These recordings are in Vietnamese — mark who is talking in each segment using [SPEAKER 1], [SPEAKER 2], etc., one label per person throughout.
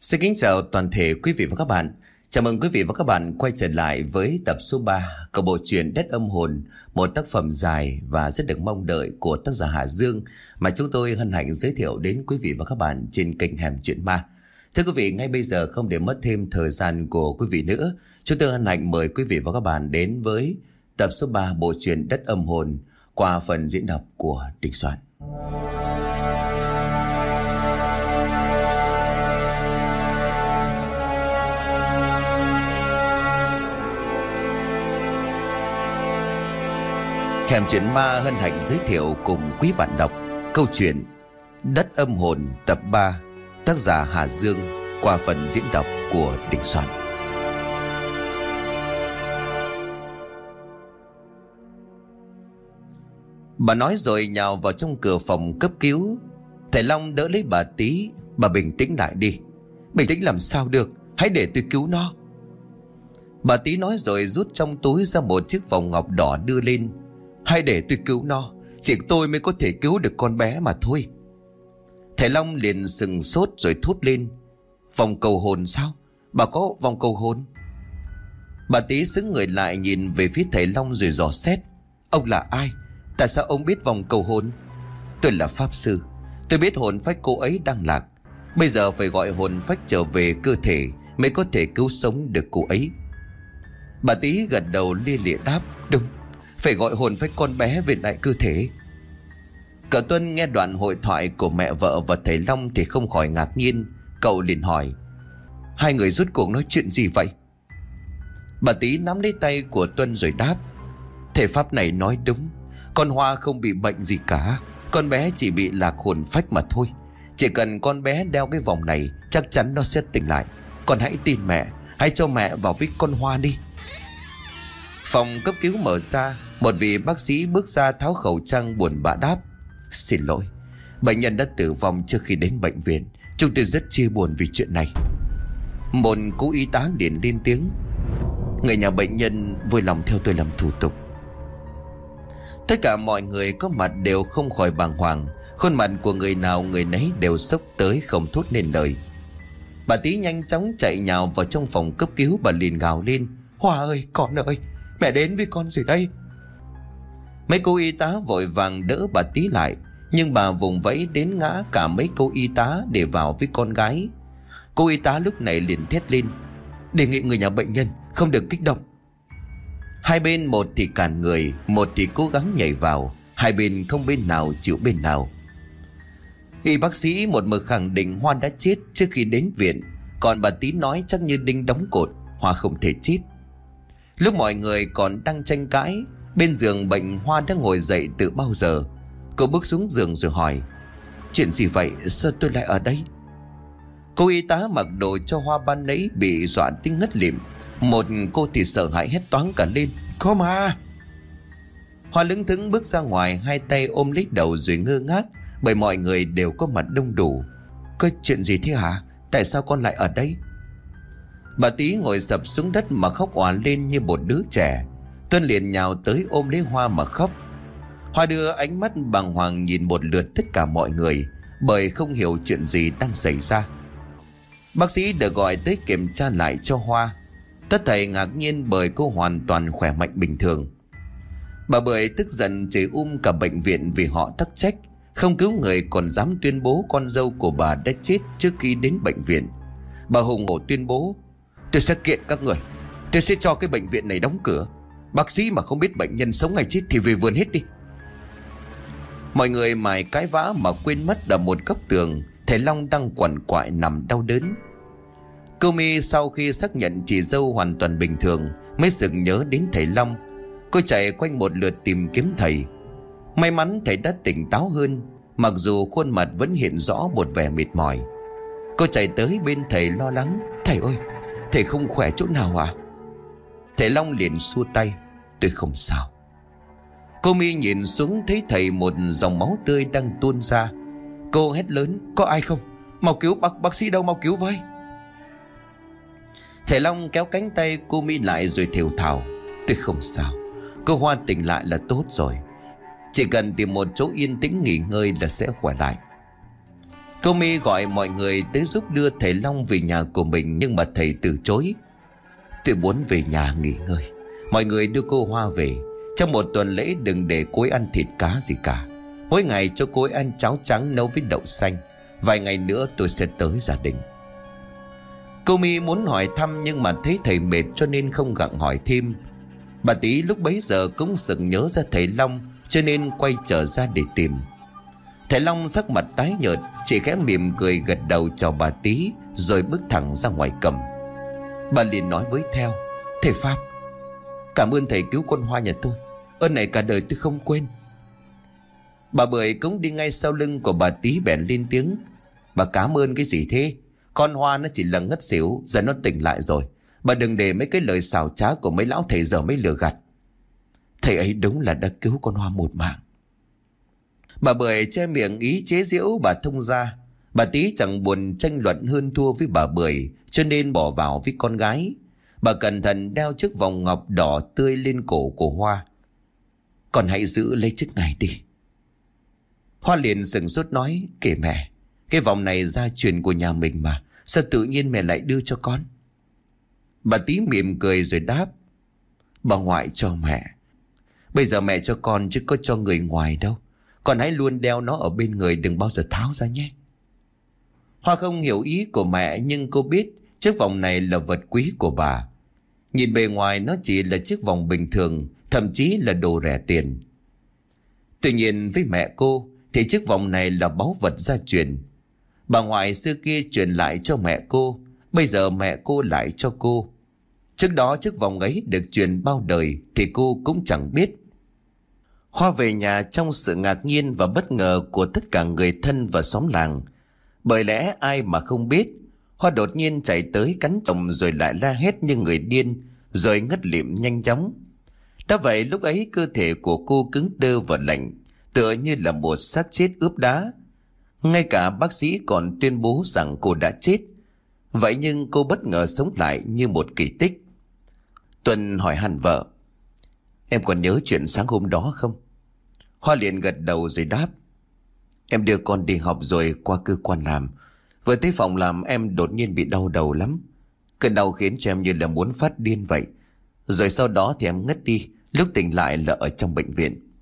[SPEAKER 1] Xin kính chào toàn thể quý vị và các bạn. Chào mừng quý vị và các bạn quay trở lại với tập số 3 của bộ truyện Đất âm hồn, một tác phẩm dài và rất được mong đợi của tác giả Hà Dương mà chúng tôi hân hạnh giới thiệu đến quý vị và các bạn trên kênh Hẻm Chuyện Ma. Thưa quý vị, ngay bây giờ không để mất thêm thời gian của quý vị nữa, chúng tôi hân hạnh mời quý vị và các bạn đến với tập số 3 bộ truyện Đất âm hồn qua phần diễn đọc của Đình Soạn. Hẻm chuyện ma hân hạnh giới thiệu cùng quý bạn đọc câu chuyện Đất âm hồn tập 3 tác giả Hà Dương qua phần diễn đọc của Đình Soạn. Bà nói rồi nhào vào trong cửa phòng cấp cứu. Thầy Long đỡ lấy bà tí, bà bình tĩnh lại đi. Bình tĩnh làm sao được, hãy để tôi cứu nó. Bà tí nói rồi rút trong túi ra một chiếc vòng ngọc đỏ đưa lên hay để tôi cứu nó, Chỉ tôi mới có thể cứu được con bé mà thôi. Thầy Long liền sừng sốt rồi thốt lên. Vòng cầu hồn sao? Bà có vòng cầu hồn? Bà tí xứng người lại nhìn về phía thầy Long rồi dò xét. Ông là ai? Tại sao ông biết vòng cầu hồn? Tôi là Pháp Sư. Tôi biết hồn phách cô ấy đang lạc. Bây giờ phải gọi hồn phách trở về cơ thể Mới có thể cứu sống được cô ấy. Bà tí gật đầu lia lịa đáp, Đúng phải gọi hồn phách con bé về lại cơ thể. Cậu Tuân nghe đoạn hội thoại của mẹ vợ và thầy Long thì không khỏi ngạc nhiên. Cậu liền hỏi, Hai người rút cuộc nói chuyện gì vậy? Bà Tý nắm lấy tay của Tuân rồi đáp, Thể pháp này nói đúng, Con Hoa không bị bệnh gì cả, Con bé chỉ bị lạc hồn phách mà thôi. Chỉ cần con bé đeo cái vòng này, Chắc chắn nó sẽ tỉnh lại. Con hãy tin mẹ, Hãy cho mẹ vào với con Hoa đi. Phòng cấp cứu mở ra một vị bác sĩ bước ra tháo khẩu trang buồn bã đáp, Xin lỗi, Bệnh nhân đã tử vong trước khi đến bệnh viện. Chúng tôi rất chia buồn vì chuyện này. Một cú y tá liền lên tiếng, Người nhà bệnh nhân vui lòng theo tôi làm thủ tục. Tất cả mọi người có mặt đều không khỏi bàng hoàng. Khuôn mặt của người nào người nấy đều sốc tới không thốt nên lời. Bà tí nhanh chóng chạy nhào vào trong phòng cấp cứu Bà liền gào lên, Hoa ơi, con ơi, Mẹ đến với con rồi đây. Mấy cô y tá vội vàng đỡ bà tí lại, Nhưng bà vùng vẫy đến ngã cả mấy cô y tá để vào với con gái. Cô y tá lúc này liền thét lên, Đề nghị người nhà bệnh nhân không được kích động. Hai bên một thì cản người, Một thì cố gắng nhảy vào, Hai bên không bên nào chịu bên nào. Y bác sĩ một mực khẳng định Hoa đã chết trước khi đến viện, Còn bà tí nói chắc như đinh đóng cột, Hoa không thể chết. Lúc mọi người còn đang tranh cãi Bên giường bệnh Hoa đã ngồi dậy từ bao giờ? Cô bước xuống giường rồi hỏi. Chuyện gì vậy? Sao tôi lại ở đây? Cô y tá mặc đồ cho Hoa ban nấy Bị dọa tiếng ngất lịm. Một cô thì sợ hãi hết toán cả lên. Có mà! Hoa lững thững bước ra ngoài, Hai tay ôm lấy đầu rồi ngơ ngác, Bởi mọi người đều có mặt đông đủ. Có chuyện gì thế hả? Tại sao con lại ở đây? Bà tí ngồi sập xuống đất mà khóc òa lên như một đứa trẻ. Tuân liền nhào tới ôm lấy Hoa mà khóc. Hoa đưa ánh mắt bàng hoàng nhìn một lượt tất cả mọi người, Bởi không hiểu chuyện gì đang xảy ra. Bác sĩ được gọi tới kiểm tra lại cho Hoa. Tất thầy ngạc nhiên bởi cô hoàn toàn khỏe mạnh bình thường. Bà Bưởi tức giận chửi um cả bệnh viện vì họ thất trách, Không cứu người còn dám tuyên bố con dâu của bà đã chết trước khi đến bệnh viện. Bà hùng hổ tuyên bố, Tôi sẽ kiện các người, Tôi sẽ cho cái bệnh viện này đóng cửa. Bác sĩ mà không biết bệnh nhân sống ngày chết thì về vườn hết đi. Mọi người mải cái vã mà quên mất ở một góc tường, Thầy Long đang quằn quại nằm đau đớn. Cô mi sau khi xác nhận chị dâu hoàn toàn bình thường, Mới sực nhớ đến thầy Long. Cô chạy quanh một lượt tìm kiếm thầy. May mắn thầy đã tỉnh táo hơn, Mặc dù khuôn mặt vẫn hiện rõ một vẻ mệt mỏi. Cô chạy tới bên thầy lo lắng, Thầy ơi, Thầy không khỏe chỗ nào à? Thầy Long liền xua tay. Tôi không sao. Cô mi nhìn xuống thấy thầy một dòng máu tươi đang tuôn ra. Cô hét lớn, Có ai không? Mau cứu bác bác sĩ đâu, mau cứu với. Thầy Long kéo cánh tay cô mi lại rồi thều thào, Tôi không sao. Cô Hoa tỉnh lại là tốt rồi. Chỉ cần tìm một chỗ yên tĩnh nghỉ ngơi là sẽ khỏe lại. Cô mi gọi mọi người tới giúp đưa thầy Long về nhà của mình, Nhưng mà thầy từ chối. Tôi muốn về nhà nghỉ ngơi. Mọi người đưa cô Hoa về. Trong một tuần lễ đừng để cô ấy ăn thịt cá gì cả. Mỗi ngày cho cô ấy ăn cháo trắng nấu với đậu xanh. Vài ngày nữa tôi sẽ tới gia đình. Cô mi muốn hỏi thăm nhưng mà thấy thầy mệt cho nên không gặng hỏi thêm. Bà tí lúc bấy giờ cũng sừng nhớ ra thầy Long Cho nên quay trở ra để tìm. Thầy Long sắc mặt tái nhợt, Chỉ khẽ mỉm cười gật đầu chào bà tí Rồi bước thẳng ra ngoài cầm. Bà liền nói với theo, Thầy Pháp Cảm ơn thầy cứu con Hoa nhà tôi. Ơn này cả đời tôi không quên. Bà Bưởi cũng đi ngay sau lưng của bà tí bèn lên tiếng. Bà cảm ơn cái gì thế? Con Hoa nó chỉ là ngất xỉu, Giờ nó tỉnh lại rồi. Bà đừng để mấy cái lời xào trá của mấy lão thầy giờ mới lừa gạt. Thầy ấy đúng là đã cứu con Hoa một mạng. Bà Bưởi che miệng ý chế giễu bà thông ra Bà tí chẳng buồn tranh luận hơn thua với bà Bưởi, Cho nên bỏ vào với con gái. Bà cẩn thận đeo chiếc vòng ngọc đỏ tươi lên cổ của Hoa. Còn hãy giữ lấy chiếc này đi. Hoa liền sừng sốt nói, Kể mẹ, Cái vòng này gia truyền của nhà mình mà, Sao tự nhiên mẹ lại đưa cho con? Bà tí mỉm cười rồi đáp, Bà ngoại cho mẹ. Bây giờ mẹ cho con chứ có cho người ngoài đâu. Con hãy luôn đeo nó ở bên người, Đừng bao giờ tháo ra nhé. Hoa không hiểu ý của mẹ, Nhưng cô biết chiếc vòng này là vật quý của bà. Nhìn bề ngoài nó chỉ là chiếc vòng bình thường, Thậm chí là đồ rẻ tiền. Tuy nhiên với mẹ cô, Thì chiếc vòng này là báu vật gia truyền. Bà ngoại xưa kia truyền lại cho mẹ cô, Bây giờ mẹ cô lại cho cô. Trước đó chiếc vòng ấy được truyền bao đời Thì cô cũng chẳng biết. Hoa về nhà trong sự ngạc nhiên và bất ngờ của tất cả người thân và xóm làng. Bởi lẽ ai mà không biết Hoa đột nhiên chạy tới cắn chồng rồi lại la hét như người điên, Rồi ngất liệm nhanh chóng. Đã vậy lúc ấy cơ thể của cô cứng đơ và lạnh, Tựa như là một xác chết ướp đá. Ngay cả bác sĩ còn tuyên bố rằng cô đã chết. Vậy nhưng cô bất ngờ sống lại như một kỳ tích. Tuần hỏi hẳn vợ, Em còn nhớ chuyện sáng hôm đó không? Hoa liền gật đầu rồi đáp, Em đưa con đi học rồi qua cơ quan làm. Vừa tới phòng làm em đột nhiên bị đau đầu lắm. Cơn đau khiến cho em như là muốn phát điên vậy. Rồi sau đó thì em ngất đi, Lúc tỉnh lại là ở trong bệnh viện.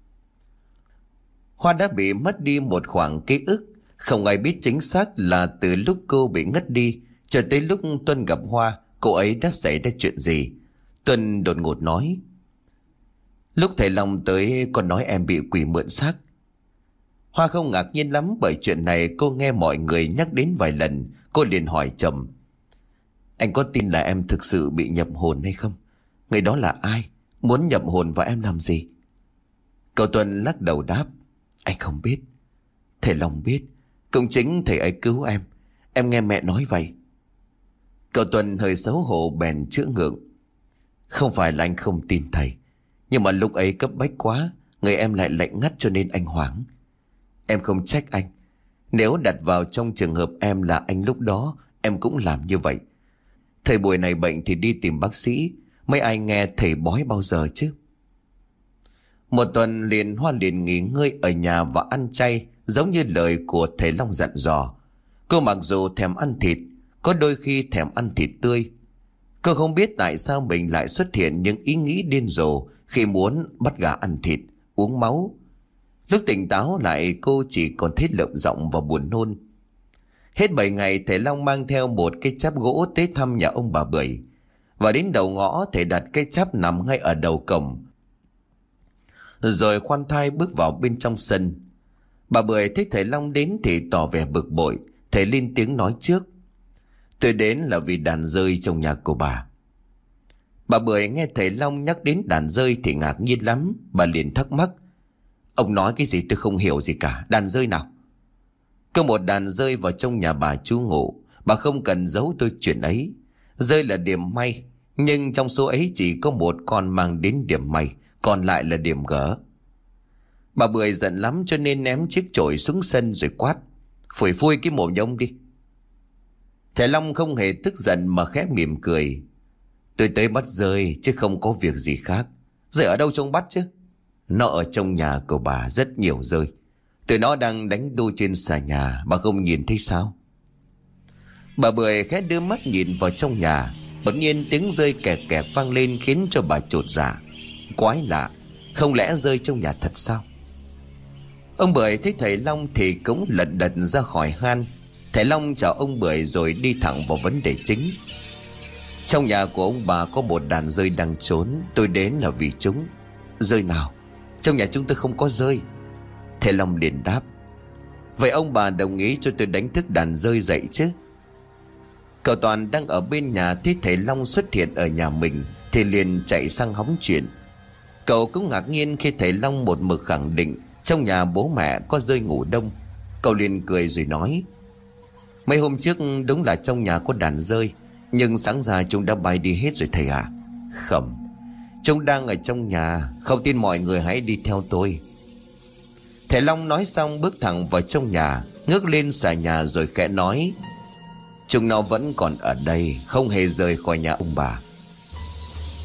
[SPEAKER 1] Hoa đã bị mất đi một khoảng ký ức. Không ai biết chính xác là từ lúc cô bị ngất đi Cho tới lúc Tuân gặp Hoa, Cô ấy đã xảy ra chuyện gì. Tuân đột ngột nói, Lúc thầy Long tới còn nói em bị quỷ mượn xác. Hoa không ngạc nhiên lắm bởi chuyện này cô nghe mọi người nhắc đến vài lần Cô liền hỏi chồng, Anh có tin là em thực sự bị nhập hồn hay không? Người đó là ai? Muốn nhập hồn vào em làm gì? Cậu Tuân lắc đầu đáp, Anh không biết Thầy Long biết Cũng chính thầy ấy cứu em Em nghe mẹ nói vậy Cậu Tuân hơi xấu hổ bèn chữa ngượng, Không phải là anh không tin thầy, Nhưng mà lúc ấy cấp bách quá, Người em lại lạnh ngắt cho nên anh hoảng Em không trách anh. Nếu đặt vào trong trường hợp em là anh lúc đó Em cũng làm như vậy. Thầy buổi này bệnh thì đi tìm bác sĩ. Mấy ai nghe thầy bói bao giờ chứ? Một tuần liền Hoa liền nghỉ ngơi ở nhà và ăn chay Giống như lời của thầy Long dặn dò. Cô mặc dù thèm ăn thịt Có đôi khi thèm ăn thịt tươi. Cô không biết tại sao mình lại xuất hiện những ý nghĩ điên rồ Khi muốn bắt gà ăn thịt, uống máu. Lúc tỉnh táo lại, cô chỉ còn thấy lợm giọng và buồn nôn. Hết 7 ngày, thầy Long mang theo một cái cháp gỗ tới thăm nhà ông bà Bưởi. Và đến đầu ngõ, thầy đặt cái cháp nằm ngay ở đầu cổng. Rồi khoan thai bước vào bên trong sân. Bà Bưởi thấy thầy Long đến thì tỏ vẻ bực bội. Thầy lên tiếng nói trước. Tôi đến là vì đàn rơi trong nhà của bà. Bà Bưởi nghe thầy Long nhắc đến đàn rơi thì ngạc nhiên lắm. Bà liền thắc mắc. Ông nói cái gì tôi không hiểu gì cả. Đàn rơi nào? Cơ một đàn rơi vào trong nhà bà chú ngủ. Bà không cần giấu tôi chuyện ấy. Rơi là điểm may, Nhưng trong số ấy chỉ có một con mang đến điểm may, Còn lại là điểm gỡ. Bà Bưởi giận lắm cho nên ném chiếc chổi xuống sân rồi quát. Phủi phui cái mồm nhông đi. Thầy Long không hề tức giận mà khẽ mỉm cười. Tôi tới bắt rơi chứ không có việc gì khác. Rơi ở đâu trông bắt chứ? Nó ở trong nhà của bà rất nhiều rơi. Tụi nó đang đánh đu trên xà nhà, Bà không nhìn thấy sao? Bà Bưởi khẽ đưa mắt nhìn vào trong nhà. Bỗng nhiên tiếng rơi kẹt kẹt vang lên Khiến cho bà trột dạ. Quái lạ, Không lẽ rơi trong nhà thật sao? Ông Bưởi thấy thầy Long thì cũng lật đật ra khỏi han Thầy Long chào ông Bưởi rồi đi thẳng vào vấn đề chính. Trong nhà của ông bà có một đàn rơi đang trốn, Tôi đến là vì chúng. Rơi nào? Trong nhà chúng tôi không có rơi. Thầy Long liền đáp, Vậy ông bà đồng ý cho tôi đánh thức đàn rơi dậy chứ? Cậu Toàn đang ở bên nhà thấy thầy Long xuất hiện ở nhà mình, Thì liền chạy sang hóng chuyện. Cậu cũng ngạc nhiên khi thầy Long một mực khẳng định Trong nhà bố mẹ có rơi ngủ đông. Cậu liền cười rồi nói, Mấy hôm trước đúng là trong nhà có đàn rơi, Nhưng sáng ra chúng đã bay đi hết rồi thầy à Khẩm Chúng đang ở trong nhà. Không tin mọi người hãy đi theo tôi. Thầy Long nói xong bước thẳng vào trong nhà, Ngước lên xà nhà rồi khẽ nói, Chúng nó vẫn còn ở đây, Không hề rời khỏi nhà ông bà.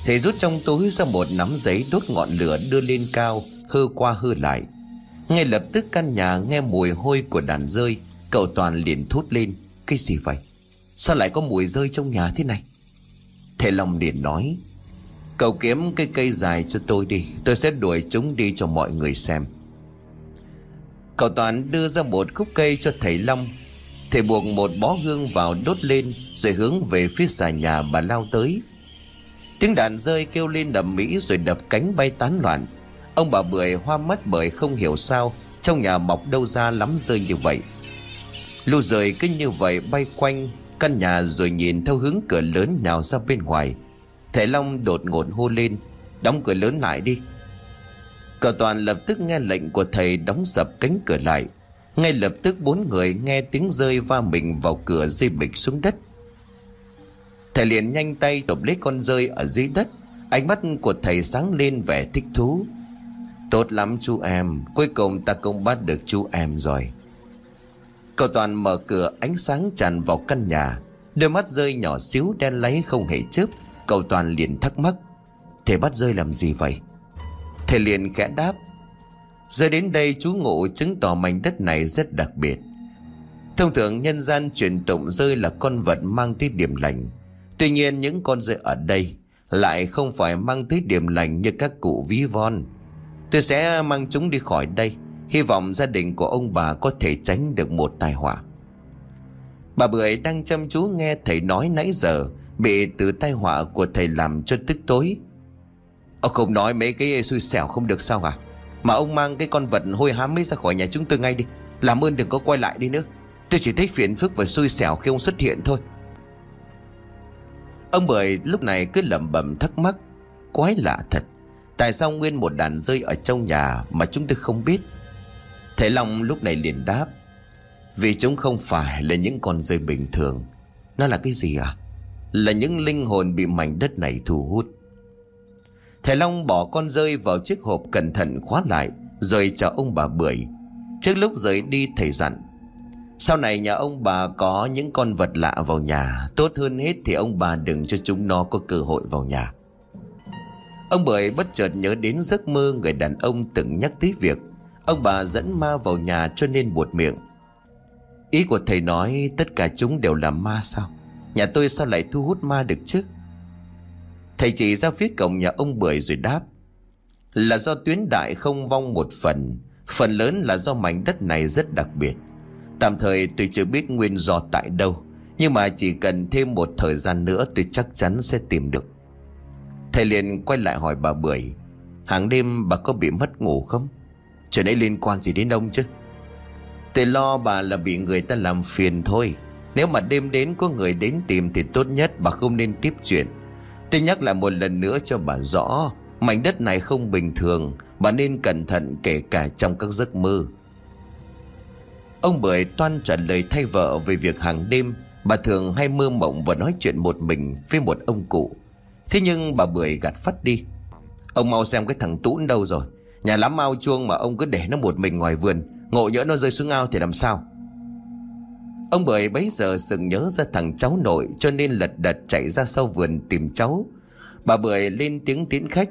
[SPEAKER 1] Thầy rút trong túi ra một nắm giấy đốt ngọn lửa đưa lên cao Hư qua hư lại. Ngay lập tức căn nhà nghe mùi hôi của đàn rơi, Cậu Toàn liền thốt lên, Cái gì vậy? Sao lại có mùi rơi trong nhà thế này? Thầy Long liền nói Cậu kiếm cây cây dài cho tôi đi. Tôi sẽ đuổi chúng đi cho mọi người xem. Cậu Toàn đưa ra một khúc cây cho thầy Long. Thầy buộc một bó hương vào đốt lên, Rồi hướng về phía xà nhà bà lao tới. Tiếng đạn rơi kêu lên đầm mỹ Rồi đập cánh bay tán loạn. Ông bà Bưởi hoa mắt bởi không hiểu sao, Trong nhà mọc đâu ra lắm rơi như vậy. Lũ rơi cứ như vậy bay quanh Căn nhà rồi nhìn theo hướng cửa lớn nào ra bên ngoài. Thầy Long đột ngột hô lên, Đóng cửa lớn lại đi. Cờ toàn lập tức nghe lệnh của thầy đóng sập cánh cửa lại. Ngay lập tức bốn người nghe tiếng rơi va mình vào cửa dây bịch xuống đất. Thầy liền nhanh tay tộp lấy con rơi ở dưới đất. Ánh mắt của thầy sáng lên vẻ thích thú. Tốt lắm chú em, Cuối cùng ta cũng bắt được chú em rồi. Cậu Toàn mở cửa, ánh sáng tràn vào căn nhà. Đôi mắt rơi nhỏ xíu, đen lấy không hề chớp. Cậu Toàn liền thắc mắc, Thầy bắt rơi làm gì vậy? Thầy liền khẽ đáp, Rơi đến đây chú ngộ chứng tỏ mảnh đất này rất đặc biệt. Thông thường nhân gian truyền tụng rơi là con vật mang tới điểm lành. Tuy nhiên những con rơi ở đây Lại không phải mang tới điểm lành như các cụ ví von. Tôi sẽ mang chúng đi khỏi đây. Hy vọng gia đình của ông bà có thể tránh được một tai họa. Bà Bưởi đang chăm chú nghe thầy nói nãy giờ Bị từ tai họa của thầy làm cho tức tối. Ông không nói mấy cái xui xẻo không được sao à mà ông mang cái con vật hôi hám ấy ra khỏi nhà chúng tôi ngay đi. Làm ơn đừng có quay lại đi nữa. Tôi chỉ thấy phiền phức và xui xẻo khi ông xuất hiện thôi. Ông Bưởi lúc này cứ lẩm bẩm thắc mắc, Quái lạ thật. Tại sao nguyên một đàn rơi ở trong nhà Mà chúng tôi không biết? Thầy Long lúc này liền đáp, Vì chúng không phải là những con rơi bình thường. Nó là cái gì à? Là những linh hồn bị mảnh đất này thu hút. Thầy Long bỏ con rơi vào chiếc hộp cẩn thận khóa lại Rồi chào ông bà Bưởi. Trước lúc rời đi, thầy dặn, Sau này nhà ông bà có những con vật lạ vào nhà, Tốt hơn hết thì ông bà đừng cho chúng nó có cơ hội vào nhà. Ông Bưởi bất chợt nhớ đến giấc mơ người đàn ông từng nhắc tới việc Ông bà dẫn ma vào nhà cho nên buột miệng. Ý của thầy nói, tất cả chúng đều là ma sao? Nhà tôi sao lại thu hút ma được chứ? Thầy chỉ ra phía cổng nhà ông Bưởi rồi đáp. Là do tuyến đại không vong một phần Phần lớn là do mảnh đất này rất đặc biệt. Tạm thời tôi chưa biết nguyên do tại đâu, Nhưng mà chỉ cần thêm một thời gian nữa tôi chắc chắn sẽ tìm được. Thầy liền quay lại hỏi bà Bưởi, Hàng đêm bà có bị mất ngủ không? Chuyện ấy liên quan gì đến ông chứ? Tôi lo bà là bị người ta làm phiền thôi. Nếu mà đêm đến có người đến tìm thì tốt nhất bà không nên tiếp chuyện. Tôi nhắc lại một lần nữa cho bà rõ, Mảnh đất này không bình thường, Bà nên cẩn thận kể cả trong các giấc mơ. Ông Bưởi toan trả lời thay vợ về việc hàng đêm, Bà thường hay mơ mộng và nói chuyện một mình với một ông cụ. Thế nhưng bà Bưởi gạt phát đi. Ông mau xem cái thằng Tún đâu rồi. Nhà lắm ao chuông mà ông cứ để nó một mình ngoài vườn, Ngộ nhỡ nó rơi xuống ao thì làm sao? Ông Bưởi bấy giờ sừng nhớ ra thằng cháu nội, Cho nên lật đật chạy ra sau vườn tìm cháu. Bà Bưởi lên tiếng tiến khách,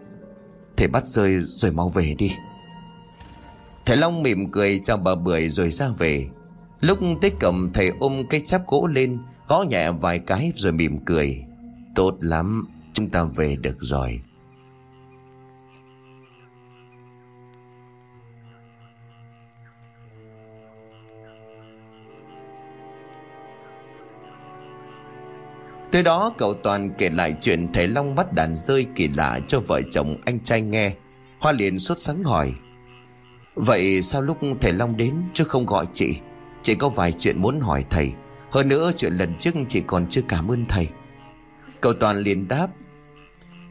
[SPEAKER 1] Thầy bắt rơi, rồi mau về đi. Thầy Long mỉm cười chào bà Bưởi rồi ra về. Lúc tới cầm thầy ôm cái cháp gỗ lên, Gõ nhẹ vài cái rồi mỉm cười. Tốt lắm, Chúng ta về được rồi. Tới đó, cậu Toàn kể lại chuyện thầy Long bắt đàn rơi kỳ lạ cho vợ chồng anh trai nghe. Hoa liền sốt sắng hỏi. Vậy sao lúc thầy Long đến chứ không gọi chị? Chị có vài chuyện muốn hỏi thầy. Hơn nữa, chuyện lần trước chị còn chưa cảm ơn thầy. Cậu Toàn liền đáp.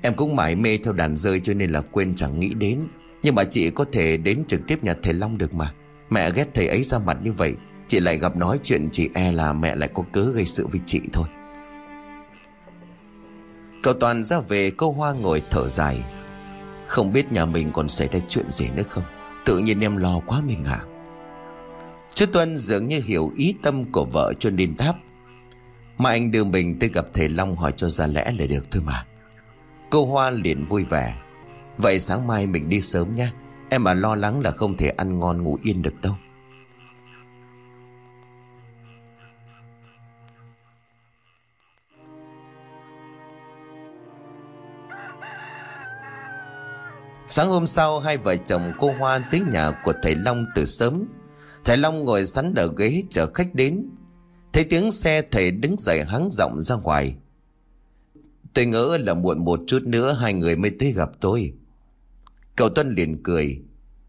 [SPEAKER 1] Em cũng mải mê theo đàn rơi cho nên là quên chẳng nghĩ đến. Nhưng mà chị có thể đến trực tiếp nhà thầy Long được mà. Mẹ ghét thầy ấy ra mặt như vậy. Chị lại gặp nói chuyện chị e là mẹ lại có cớ gây sự với chị thôi. Cậu Toàn ra về cô Hoa ngồi thở dài. Không biết nhà mình còn xảy ra chuyện gì nữa không? Tự nhiên em lo quá mình à? Chú Tuân dường như hiểu ý tâm của vợ cho nên đáp. Mà anh đưa mình tới gặp thầy Long hỏi cho ra lẽ là được thôi mà. Cô Hoa liền vui vẻ. Vậy sáng mai mình đi sớm nha Em mà lo lắng là không thể ăn ngon ngủ yên được đâu. Sáng hôm sau, hai vợ chồng cô Hoa tới nhà của thầy Long từ sớm. Thầy Long ngồi sẵn ở ghế chờ khách đến. Thấy tiếng xe, thầy đứng dậy hắng giọng ra ngoài. Tôi ngỡ là muộn một chút nữa hai người mới tới gặp tôi. Cậu Tuân liền cười.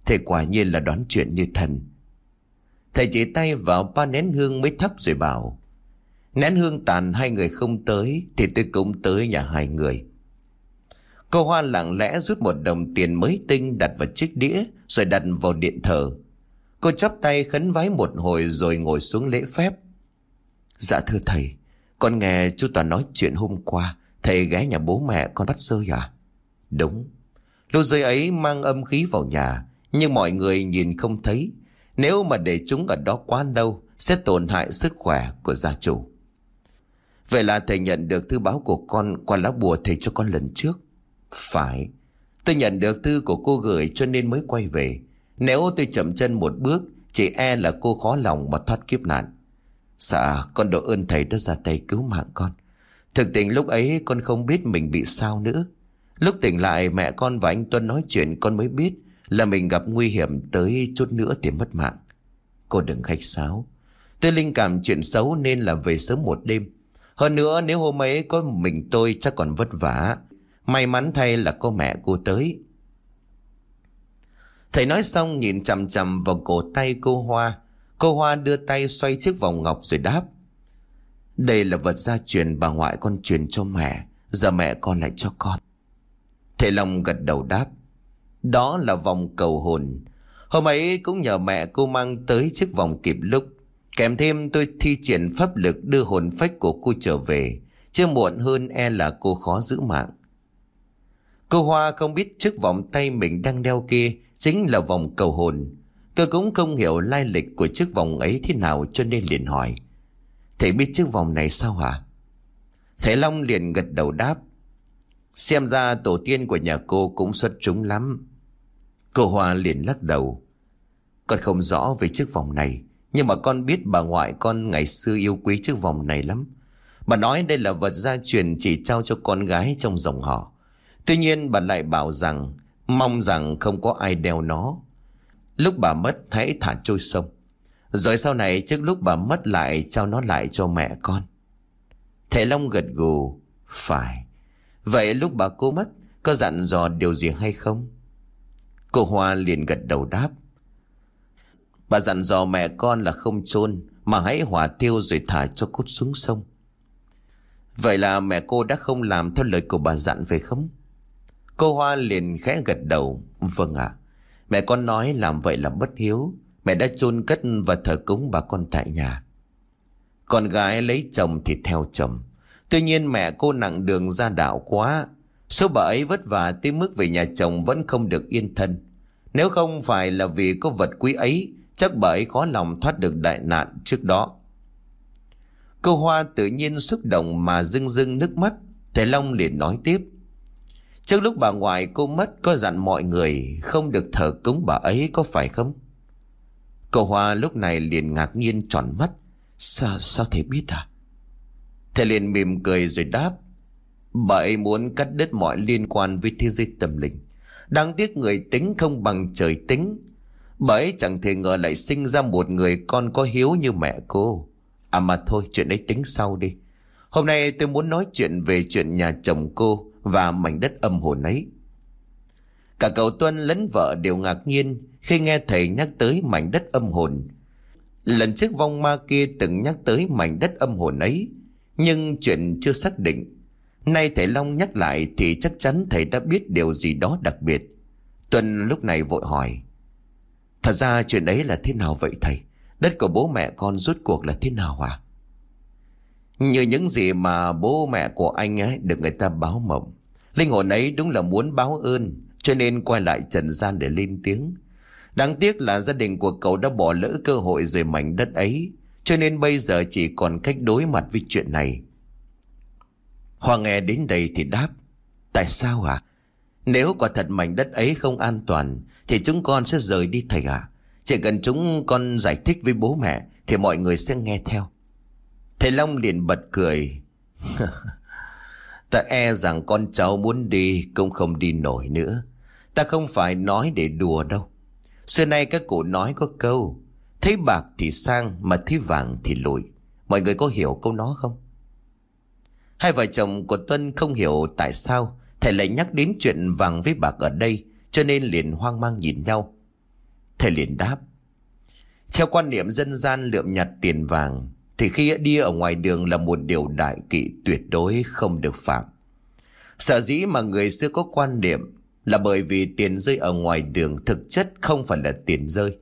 [SPEAKER 1] Thầy quả nhiên là đoán chuyện như thần. Thầy chỉ tay vào ba nén hương mới thấp rồi bảo. Nén hương tàn hai người không tới Thì tôi cũng tới nhà hai người. Cô Hoa lặng lẽ rút một đồng tiền mới tinh đặt vào chiếc đĩa rồi đặt vào điện thờ. Cô chắp tay khấn vái một hồi rồi ngồi xuống lễ phép. Dạ thưa thầy, con nghe chú Toàn nói chuyện hôm qua, thầy ghé nhà bố mẹ con bắt rơi à? Đúng, lô rơi ấy mang âm khí vào nhà, nhưng mọi người nhìn không thấy. Nếu mà để chúng ở đó quá lâu, sẽ tổn hại sức khỏe của gia chủ. Vậy là thầy nhận được thư báo của con qua lá bùa thầy cho con lần trước. Phải. Tôi nhận được thư của cô gửi cho nên mới quay về. Nếu tôi chậm chân một bước Chỉ e là cô khó lòng mà thoát kiếp nạn. Dạ con độ ơn thầy đã ra tay cứu mạng con. Thực tình lúc ấy con không biết mình bị sao nữa. Lúc tỉnh lại, mẹ con và anh Tuân nói chuyện, con mới biết Là mình gặp nguy hiểm tới chút nữa thì mất mạng. Cô đừng khách sáo. Tôi linh cảm chuyện xấu nên là về sớm một đêm. Hơn nữa, nếu hôm ấy có mình tôi chắc còn vất vả. May mắn thay là có mẹ cô tới. Thầy nói xong, nhìn chằm chằm vào cổ tay cô Hoa. Cô Hoa đưa tay xoay chiếc vòng ngọc rồi đáp. Đây là vật gia truyền bà ngoại con truyền cho mẹ. Giờ mẹ con lại cho con. Thầy Long gật đầu đáp. Đó là vòng cầu hồn. Hôm ấy cũng nhờ mẹ cô mang tới chiếc vòng kịp lúc. Kèm thêm tôi thi triển pháp lực đưa hồn phách của cô trở về. Chưa muộn hơn e là cô khó giữ mạng. Cô Hoa không biết chiếc vòng tay mình đang đeo kia chính là vòng cầu hồn. Cô cũng không hiểu lai lịch của chiếc vòng ấy thế nào cho nên liền hỏi. Thầy biết chiếc vòng này sao hả? Thầy Long liền gật đầu đáp. Xem ra tổ tiên của nhà cô cũng xuất chúng lắm. Cô Hoa liền lắc đầu. Con không rõ về chiếc vòng này. Nhưng mà con biết bà ngoại con ngày xưa yêu quý chiếc vòng này lắm. Bà nói đây là vật gia truyền chỉ trao cho con gái trong dòng họ. Tuy nhiên bà lại bảo rằng, mong rằng không có ai đeo nó. Lúc bà mất, hãy thả trôi sông. Rồi sau này, trước lúc bà mất lại, trao nó lại cho mẹ con. Thầy Long gật gù. Phải. Vậy lúc bà cô mất, có dặn dò điều gì hay không? Cô Hoa liền gật đầu đáp. Bà dặn dò mẹ con là không chôn, mà hãy hỏa thiêu rồi thả cho cốt xuống sông. Vậy là mẹ cô đã không làm theo lời của bà dặn phải không? Cô Hoa liền khẽ gật đầu. Vâng ạ. Mẹ con nói làm vậy là bất hiếu. Mẹ đã chôn cất và thờ cúng bà con tại nhà. Con gái lấy chồng thì theo chồng. Tuy nhiên mẹ cô nặng đường ra đạo quá. Số bà ấy vất vả tới mức về nhà chồng vẫn không được yên thân. Nếu không phải là vì có vật quý ấy, chắc bà ấy khó lòng thoát được đại nạn trước đó. Cô Hoa tự nhiên xúc động mà rưng rưng nước mắt. Thầy Long liền nói tiếp. Trước lúc bà ngoại cô mất có dặn mọi người không được thờ cúng bà ấy có phải không? Cậu Hoa lúc này liền ngạc nhiên tròn mắt. Sao, sao thầy biết à? Thầy liền mỉm cười rồi đáp. Bà ấy muốn cắt đứt mọi liên quan với thế giới tâm linh. Đáng tiếc người tính không bằng trời tính. Bà ấy chẳng thể ngờ lại sinh ra một người con có hiếu như mẹ cô. À mà thôi chuyện ấy tính sau đi. Hôm nay tôi muốn nói chuyện về chuyện nhà chồng cô và mảnh đất âm hồn ấy. Cả cậu Tuân lẫn vợ đều ngạc nhiên khi nghe thầy nhắc tới mảnh đất âm hồn. Lần trước vong ma kia từng nhắc tới mảnh đất âm hồn ấy, nhưng chuyện chưa xác định. Nay thầy Long nhắc lại thì chắc chắn thầy đã biết điều gì đó đặc biệt. Tuân lúc này vội hỏi. Thật ra chuyện ấy là thế nào vậy thầy? Đất của bố mẹ con rút cuộc là thế nào à? Như những gì mà bố mẹ của anh ấy được người ta báo mộng. Linh hồn ấy đúng là muốn báo ơn, cho nên quay lại trần gian để lên tiếng. Đáng tiếc là gia đình của cậu đã bỏ lỡ cơ hội rời mảnh đất ấy, cho nên bây giờ chỉ còn cách đối mặt với chuyện này. Hoa nghe đến đây thì đáp, Tại sao à? Nếu quả thật mảnh đất ấy không an toàn, Thì chúng con sẽ rời đi thầy ạ Chỉ cần chúng con giải thích với bố mẹ, Thì mọi người sẽ nghe theo Thầy Long liền bật cười. Ta e rằng con cháu muốn đi cũng không đi nổi nữa. Ta không phải nói để đùa đâu. Xưa nay các cụ nói có câu, Thấy bạc thì sang mà thấy vàng thì lụi. Mọi người có hiểu câu nó không? Hai vợ chồng của Tuân không hiểu tại sao thầy lại nhắc đến chuyện vàng với bạc ở đây, cho nên liền hoang mang nhìn nhau. Thầy liền đáp. Theo quan niệm dân gian lượm nhặt tiền vàng thì khi đi ở ngoài đường là một điều đại kỵ tuyệt đối không được phạm. Sợ dĩ mà người xưa có quan điểm là bởi vì tiền rơi ở ngoài đường thực chất không phải là tiền rơi.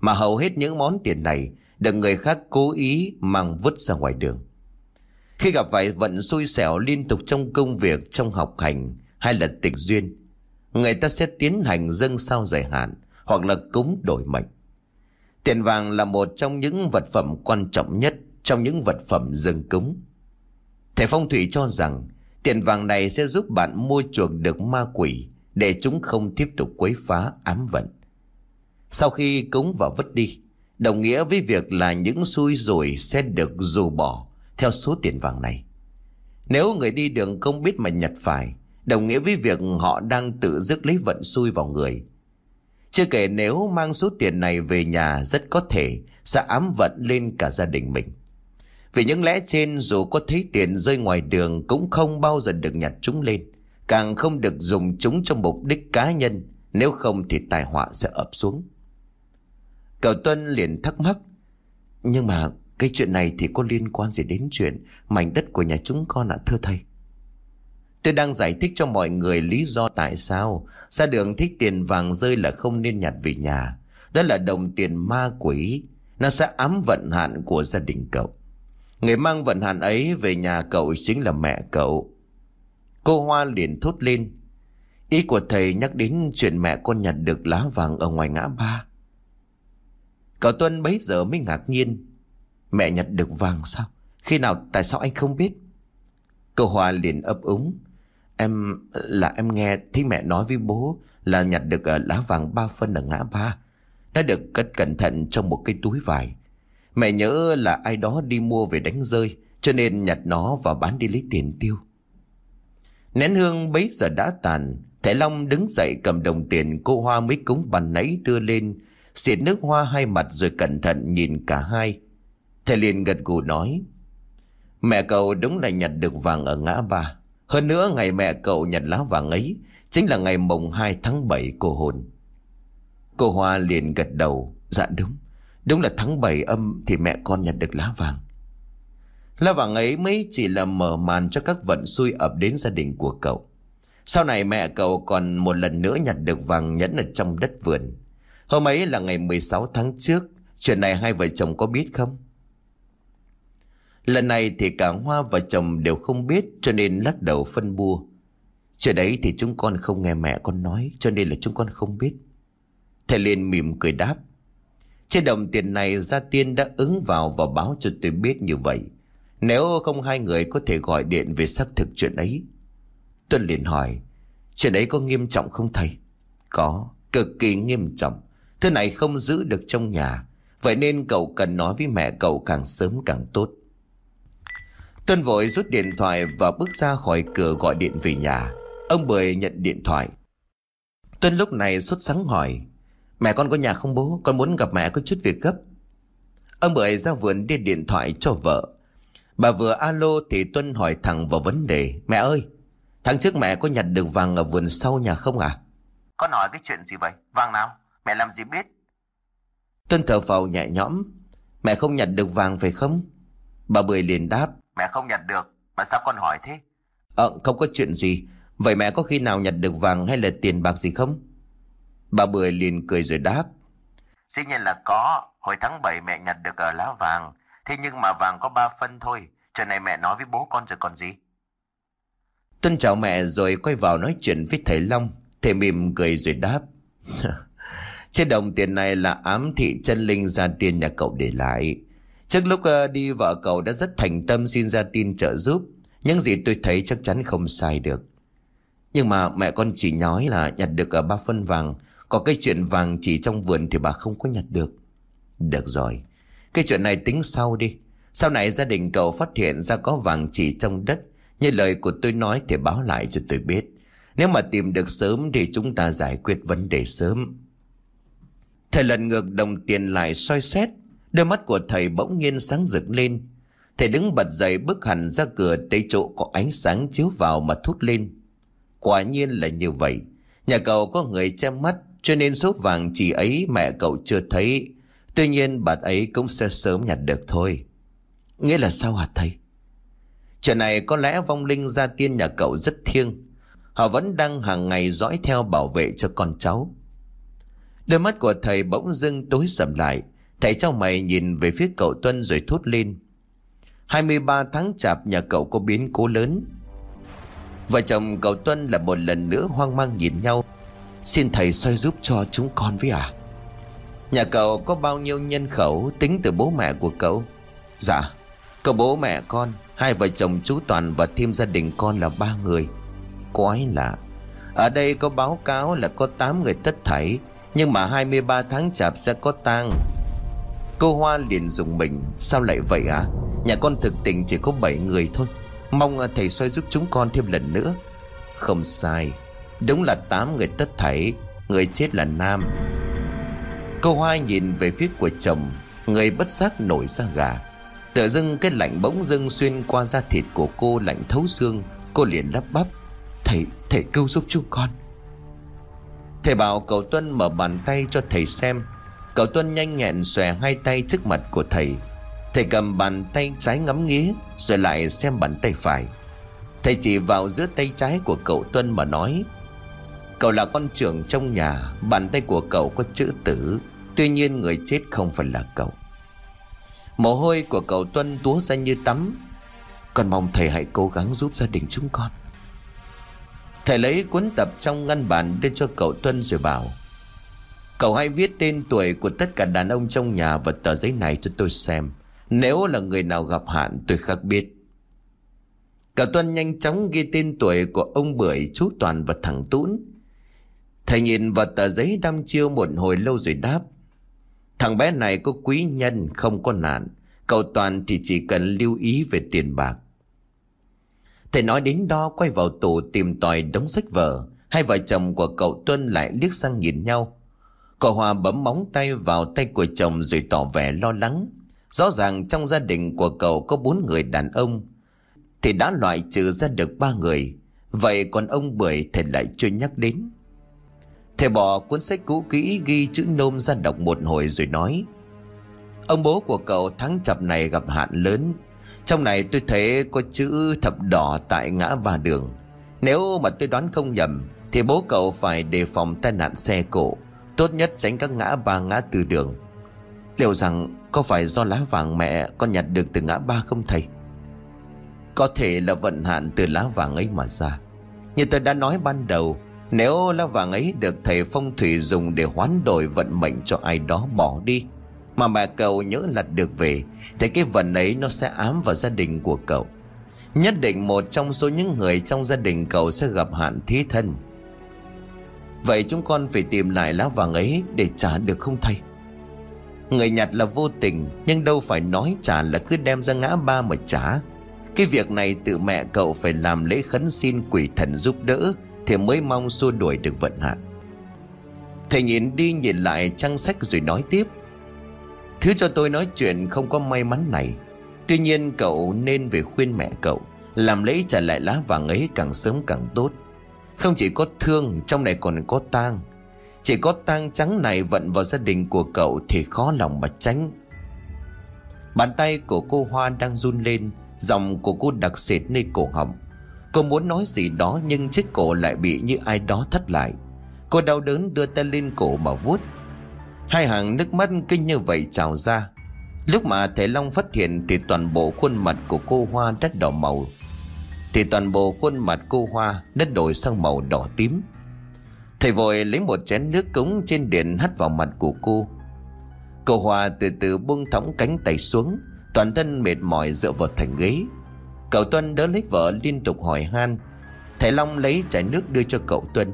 [SPEAKER 1] Mà hầu hết những món tiền này được người khác cố ý mang vứt ra ngoài đường. Khi gặp phải vận xui xẻo liên tục trong công việc, trong học hành hay là tình duyên, người ta sẽ tiến hành dâng sao giải hạn hoặc là cúng đổi mệnh. Tiền vàng là một trong những vật phẩm quan trọng nhất trong những vật phẩm dâng cúng. Thầy phong thủy cho rằng tiền vàng này sẽ giúp bạn mua chuộc được ma quỷ để chúng không tiếp tục quấy phá ám vận. Sau khi cúng và vứt đi, đồng nghĩa với việc là những xui rồi sẽ được dù bỏ theo số tiền vàng này. Nếu người đi đường không biết mà nhặt phải, đồng nghĩa với việc họ đang tự dứt lấy vận xui vào người. Chưa kể nếu mang số tiền này về nhà rất có thể sẽ ám vận lên cả gia đình mình. Vì những lẽ trên dù có thấy tiền rơi ngoài đường cũng không bao giờ được nhặt chúng lên. Càng không được dùng chúng cho mục đích cá nhân, nếu không thì tai họa sẽ ập xuống. Cậu Tuân liền thắc mắc. Nhưng mà cái chuyện này thì có liên quan gì đến chuyện mảnh đất của nhà chúng con ạ thưa thầy? Tôi đang giải thích cho mọi người lý do tại sao ra đường thích tiền vàng rơi là không nên nhặt về nhà. Đó là đồng tiền ma quỷ. Nó sẽ ám vận hạn của gia đình cậu. Người mang vận hạn ấy về nhà cậu chính là mẹ cậu. Cô Hoa liền thốt lên. Ý của thầy nhắc đến chuyện mẹ con nhặt được lá vàng ở ngoài ngã ba. Cậu Tuân bấy giờ mới ngạc nhiên. Mẹ nhặt được vàng sao? Khi nào, tại sao anh không biết? Cô Hoa liền ấp úng. Em, là em nghe thấy mẹ nói với bố là nhặt được ở lá vàng ba phân ở ngã ba. Nó được cất cẩn thận trong một cái túi vải. Mẹ nhớ là ai đó đi mua về đánh rơi, Cho nên nhặt nó và bán đi lấy tiền tiêu. Nén hương bấy giờ đã tàn, Thẻ Long đứng dậy cầm đồng tiền cô Hoa mới cúng bàn nãy đưa lên Xịt nước hoa hai mặt rồi cẩn thận nhìn cả hai. Thầy liền gật gù nói, Mẹ cậu đúng là nhặt được vàng ở ngã ba. Hơn nữa ngày mẹ cậu nhặt lá vàng ấy, Chính là ngày mùng 2 tháng 7 cô hồn. Cô Hoa liền gật đầu Dạ đúng. Đúng là tháng 7 âm thì mẹ con nhặt được lá vàng. Lá vàng ấy mới chỉ là mở màn cho các vận xui ập đến gia đình của cậu. Sau này mẹ cậu còn một lần nữa nhặt được vàng nhẫn ở trong đất vườn. Hôm ấy là ngày 16 tháng trước, chuyện này hai vợ chồng có biết không? Lần này thì cả Hoa và chồng đều không biết cho nên lắc đầu phân bua. Chuyện đấy thì chúng con không nghe mẹ con nói cho nên là chúng con không biết. Thầy liền mỉm cười đáp. Trên đồng tiền này Gia Tiên đã ứng vào và báo cho tôi biết như vậy. Nếu không hai người có thể gọi điện về xác thực chuyện ấy. Tuân liền hỏi, chuyện ấy có nghiêm trọng không thầy? Có, cực kỳ nghiêm trọng. Thứ này không giữ được trong nhà. Vậy nên cậu cần nói với mẹ cậu càng sớm càng tốt Tuân vội rút điện thoại và bước ra khỏi cửa gọi điện về nhà Ông Bưởi nhận điện thoại Tuân lúc này xuất sáng hỏi Mẹ con có nhà không bố? Con muốn gặp mẹ có chút việc gấp. Ông Bưởi ra vườn đi điện thoại cho vợ. Bà vừa alo thì Tuân hỏi thẳng vào vấn đề Mẹ ơi Tháng trước mẹ có nhặt được vàng ở vườn sau nhà không à
[SPEAKER 2] Con hỏi cái chuyện gì vậy? Vàng nào? Mẹ làm gì biết?
[SPEAKER 1] Tuân thở phào nhẹ nhõm. Mẹ không nhặt được vàng phải không? Bà Bưởi liền đáp.
[SPEAKER 2] Mẹ không nhặt được. Mà sao con hỏi thế?
[SPEAKER 1] Ờ không có chuyện gì. Vậy mẹ có khi nào nhặt được vàng hay là tiền bạc gì không Bà Bưởi liền cười rồi đáp.
[SPEAKER 2] Dĩ nhiên là có Hồi tháng 7 mẹ nhặt được ở lá vàng. Thế nhưng mà vàng có 3 phân thôi Chuyện này mẹ nói với bố con rồi còn gì.
[SPEAKER 1] Tuân chào mẹ rồi quay vào nói chuyện với thầy Long. Thầy mỉm cười rồi đáp. Trên đồng tiền này là ám thị chân linh gia tiên nhà cậu để lại. Trước lúc uh, đi vợ cậu đã rất thành tâm xin gia tiên trợ giúp. Những gì tôi thấy chắc chắn không sai được. Nhưng mà mẹ con chỉ nói là nhặt được ở ba phân vàng có cái chuyện vàng chỉ trong vườn thì bà không có nhặt được. Được rồi, Cái chuyện này tính sau đi. Sau này gia đình cậu phát hiện ra có vàng chỉ trong đất, Như lời của tôi nói thì báo lại cho tôi biết. Nếu mà tìm được sớm thì chúng ta giải quyết vấn đề sớm. Thầy lần ngược đồng tiền lại soi xét. Đôi mắt của thầy bỗng nhiên sáng rực lên. Thầy đứng bật dậy bước hẳn ra cửa tới chỗ có ánh sáng chiếu vào mà thút lên. Quả nhiên là như vậy. Nhà cậu có người che mắt cho nên số vàng chỉ ấy mẹ cậu chưa thấy. Tuy nhiên bạn ấy cũng sẽ sớm nhặt được thôi. Nghĩa là sao hả thầy? Chuyện này có lẽ vong linh gia tiên nhà cậu rất thiêng. Họ vẫn đang hàng ngày dõi theo bảo vệ cho con cháu. Đôi mắt của thầy bỗng dưng tối sầm lại. Thầy trao mày nhìn về phía cậu Tuân rồi thốt lên. 23 tháng chạp nhà cậu có biến cố lớn. Vợ chồng cậu Tuân là một lần nữa hoang mang nhìn nhau. Xin thầy xoay giúp cho chúng con với à Nhà cậu có bao nhiêu nhân khẩu tính từ bố mẹ của cậu? Dạ Cậu bố mẹ con, Hai vợ chồng chú Toàn và thêm gia đình con là ba người. Quái lạ Ở đây có báo cáo là có 8 người tất thảy Nhưng mà 23 tháng chạp sẽ có tang. Cô Hoa liền dùng mình, Sao lại vậy à Nhà con thực tình chỉ có 7 người thôi. Mong thầy xoay giúp chúng con thêm lần nữa. Không sai. Đúng là 8 người tất thảy Người chết là Nam. Cô Hoa nhìn về phía của chồng Người bất giác nổi ra gà. Tự dưng cái lạnh bỗng dưng xuyên qua da thịt của cô lạnh thấu xương. Cô liền lắp bắp Thầy, thầy cứu giúp chúng con. Thầy bảo cậu Tuân mở bàn tay cho thầy xem. Cậu Tuân nhanh nhẹn xòe hai tay trước mặt của thầy. Thầy cầm bàn tay trái ngắm nghía Rồi lại xem bàn tay phải. Thầy chỉ vào giữa tay trái của cậu Tuân mà nói Cậu là con trưởng trong nhà Bàn tay của cậu có chữ tử. Tuy nhiên người chết không phải là cậu. Mồ hôi của cậu Tuân túa ra như tắm. Còn mong thầy hãy cố gắng giúp gia đình chúng con. Thầy lấy cuốn tập trong ngăn bàn đưa cho cậu Tuân rồi bảo Cậu hãy viết tên tuổi của tất cả đàn ông trong nhà và tờ giấy này cho tôi xem. Nếu là người nào gặp hạn tôi khắc biết. Cậu Tuân nhanh chóng ghi tên tuổi của ông Bưởi, chú Toàn và thằng Tún. Thầy nhìn vào tờ giấy đăm chiêu một hồi lâu rồi đáp, Thằng bé này có quý nhân không có nạn, Cậu Toàn thì chỉ cần lưu ý về tiền bạc. Thầy nói đến đó quay vào tủ tìm tòi đống sách vở, Hai vợ chồng của cậu Tuân lại liếc sang nhìn nhau. Cậu Hòa bấm móng tay vào tay của chồng rồi tỏ vẻ lo lắng. Rõ ràng trong gia đình của cậu có bốn người đàn ông, Thì đã loại trừ ra được ba người. Vậy còn ông Bưởi thầy lại chưa nhắc đến. Thầy bỏ cuốn sách cũ kỹ ghi chữ nôm ra đọc một hồi rồi nói, Ông bố của cậu tháng chập này gặp hạn lớn. Trong này tôi thấy có chữ thập đỏ tại ngã ba đường. Nếu mà tôi đoán không nhầm, Thì bố cậu phải đề phòng tai nạn xe cộ, Tốt nhất tránh các ngã ba ngã từ đường. Liệu rằng có phải do lá vàng mẹ con nhặt được từ ngã ba không thầy? Có thể là vận hạn từ lá vàng ấy mà ra. Như tôi đã nói ban đầu nếu lá vàng ấy được thầy phong thủy dùng để hoán đổi vận mệnh cho ai đó bỏ đi, Mà mẹ cậu nhớ lặt được về, Thì cái vận ấy nó sẽ ám vào gia đình của cậu. Nhất định một trong số những người trong gia đình cậu sẽ gặp hạn thí thân. Vậy chúng con phải tìm lại lá vàng ấy để trả được không thầy? Người nhặt là vô tình, Nhưng đâu phải nói trả là cứ đem ra ngã ba mà trả. Cái việc này tự mẹ cậu phải làm lễ khấn xin quỷ thần giúp đỡ thì mới mong xua đuổi được vận hạn. Thầy nhìn đi nhìn lại trang sách rồi nói tiếp, Thứ cho tôi nói chuyện không có may mắn này. Tuy nhiên cậu nên về khuyên mẹ cậu, Làm lễ trả lại lá vàng ấy càng sớm càng tốt. Không chỉ có thương, Trong này còn có tang. Chỉ có tang trắng này vận vào gia đình của cậu Thì khó lòng mà tránh. Bàn tay của cô Hoa đang run lên, Giọng của cô đặc sệt nơi cổ họng. Cô muốn nói gì đó Nhưng chiếc cổ lại bị như ai đó thắt lại. Cô đau đớn đưa tay lên cổ mà vuốt. Hai hàng nước mắt kinh như vậy trào ra. Lúc mà Thầy Long phát hiện Thì toàn bộ khuôn mặt của cô Hoa đã đỏ màu. Thì toàn bộ khuôn mặt cô Hoa Đã đổi sang màu đỏ tím. Thầy vội lấy một chén nước cống trên điện hắt vào mặt của cô. Cô Hoa từ từ buông thõng cánh tay xuống, Toàn thân mệt mỏi dựa vào thành ghế. Cậu Tuân đỡ lấy vợ liên tục hỏi han. Thầy Long lấy chai nước đưa cho cậu Tuân.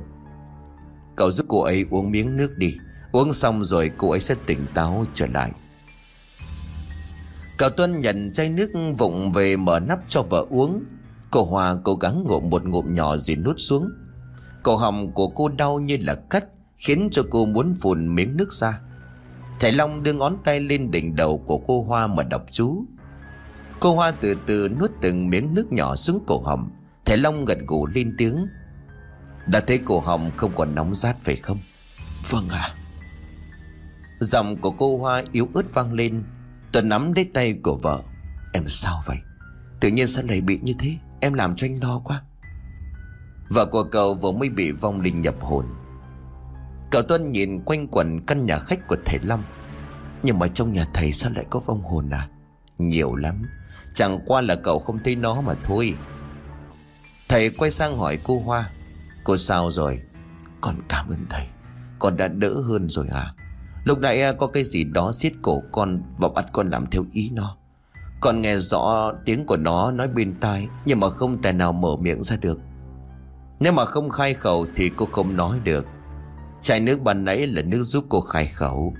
[SPEAKER 1] Cậu giúp cô ấy uống miếng nước đi. Uống xong rồi cô ấy sẽ tỉnh táo trở lại. Cậu Tuân nhận chai nước vụng về mở nắp cho vợ uống. Cô Hòa cố gắng ngụm một ngụm nhỏ rồi nuốt xuống. Cổ họng của cô đau như là cắt, Khiến cho cô muốn phun miếng nước ra. Thầy Long đưa ngón tay lên đỉnh đầu của cô Hoa mà đọc chú. Cô Hoa từ từ nuốt từng miếng nước nhỏ xuống cổ họng. Thầy Long gật gù lên tiếng. Đã thấy cổ họng không còn nóng rát phải không? Vâng ạ. À. Giọng của cô Hoa yếu ớt vang lên. Tuấn nắm lấy tay của vợ. Em sao vậy? Tự nhiên sao lại bị như thế? Em làm cho anh lo quá. Vợ của cậu vừa mới bị vong linh nhập hồn. Cậu Tuân nhìn quanh quẩn căn nhà khách của thầy Lâm Nhưng mà trong nhà thầy sao lại có vong hồn à nhiều lắm. Chẳng qua là cậu không thấy nó mà thôi. Thầy quay sang hỏi cô Hoa. Cô sao rồi? Con cảm ơn thầy. Con đã đỡ hơn rồi à? Lúc nãy à, có cái gì đó siết cổ con Và bắt con làm theo ý nó. Con nghe rõ tiếng của nó nói bên tai, Nhưng mà không thể nào mở miệng ra được. Nếu mà không khai khẩu Thì cô không nói được. Chai nước ban nãy là nước giúp cô khai khẩu.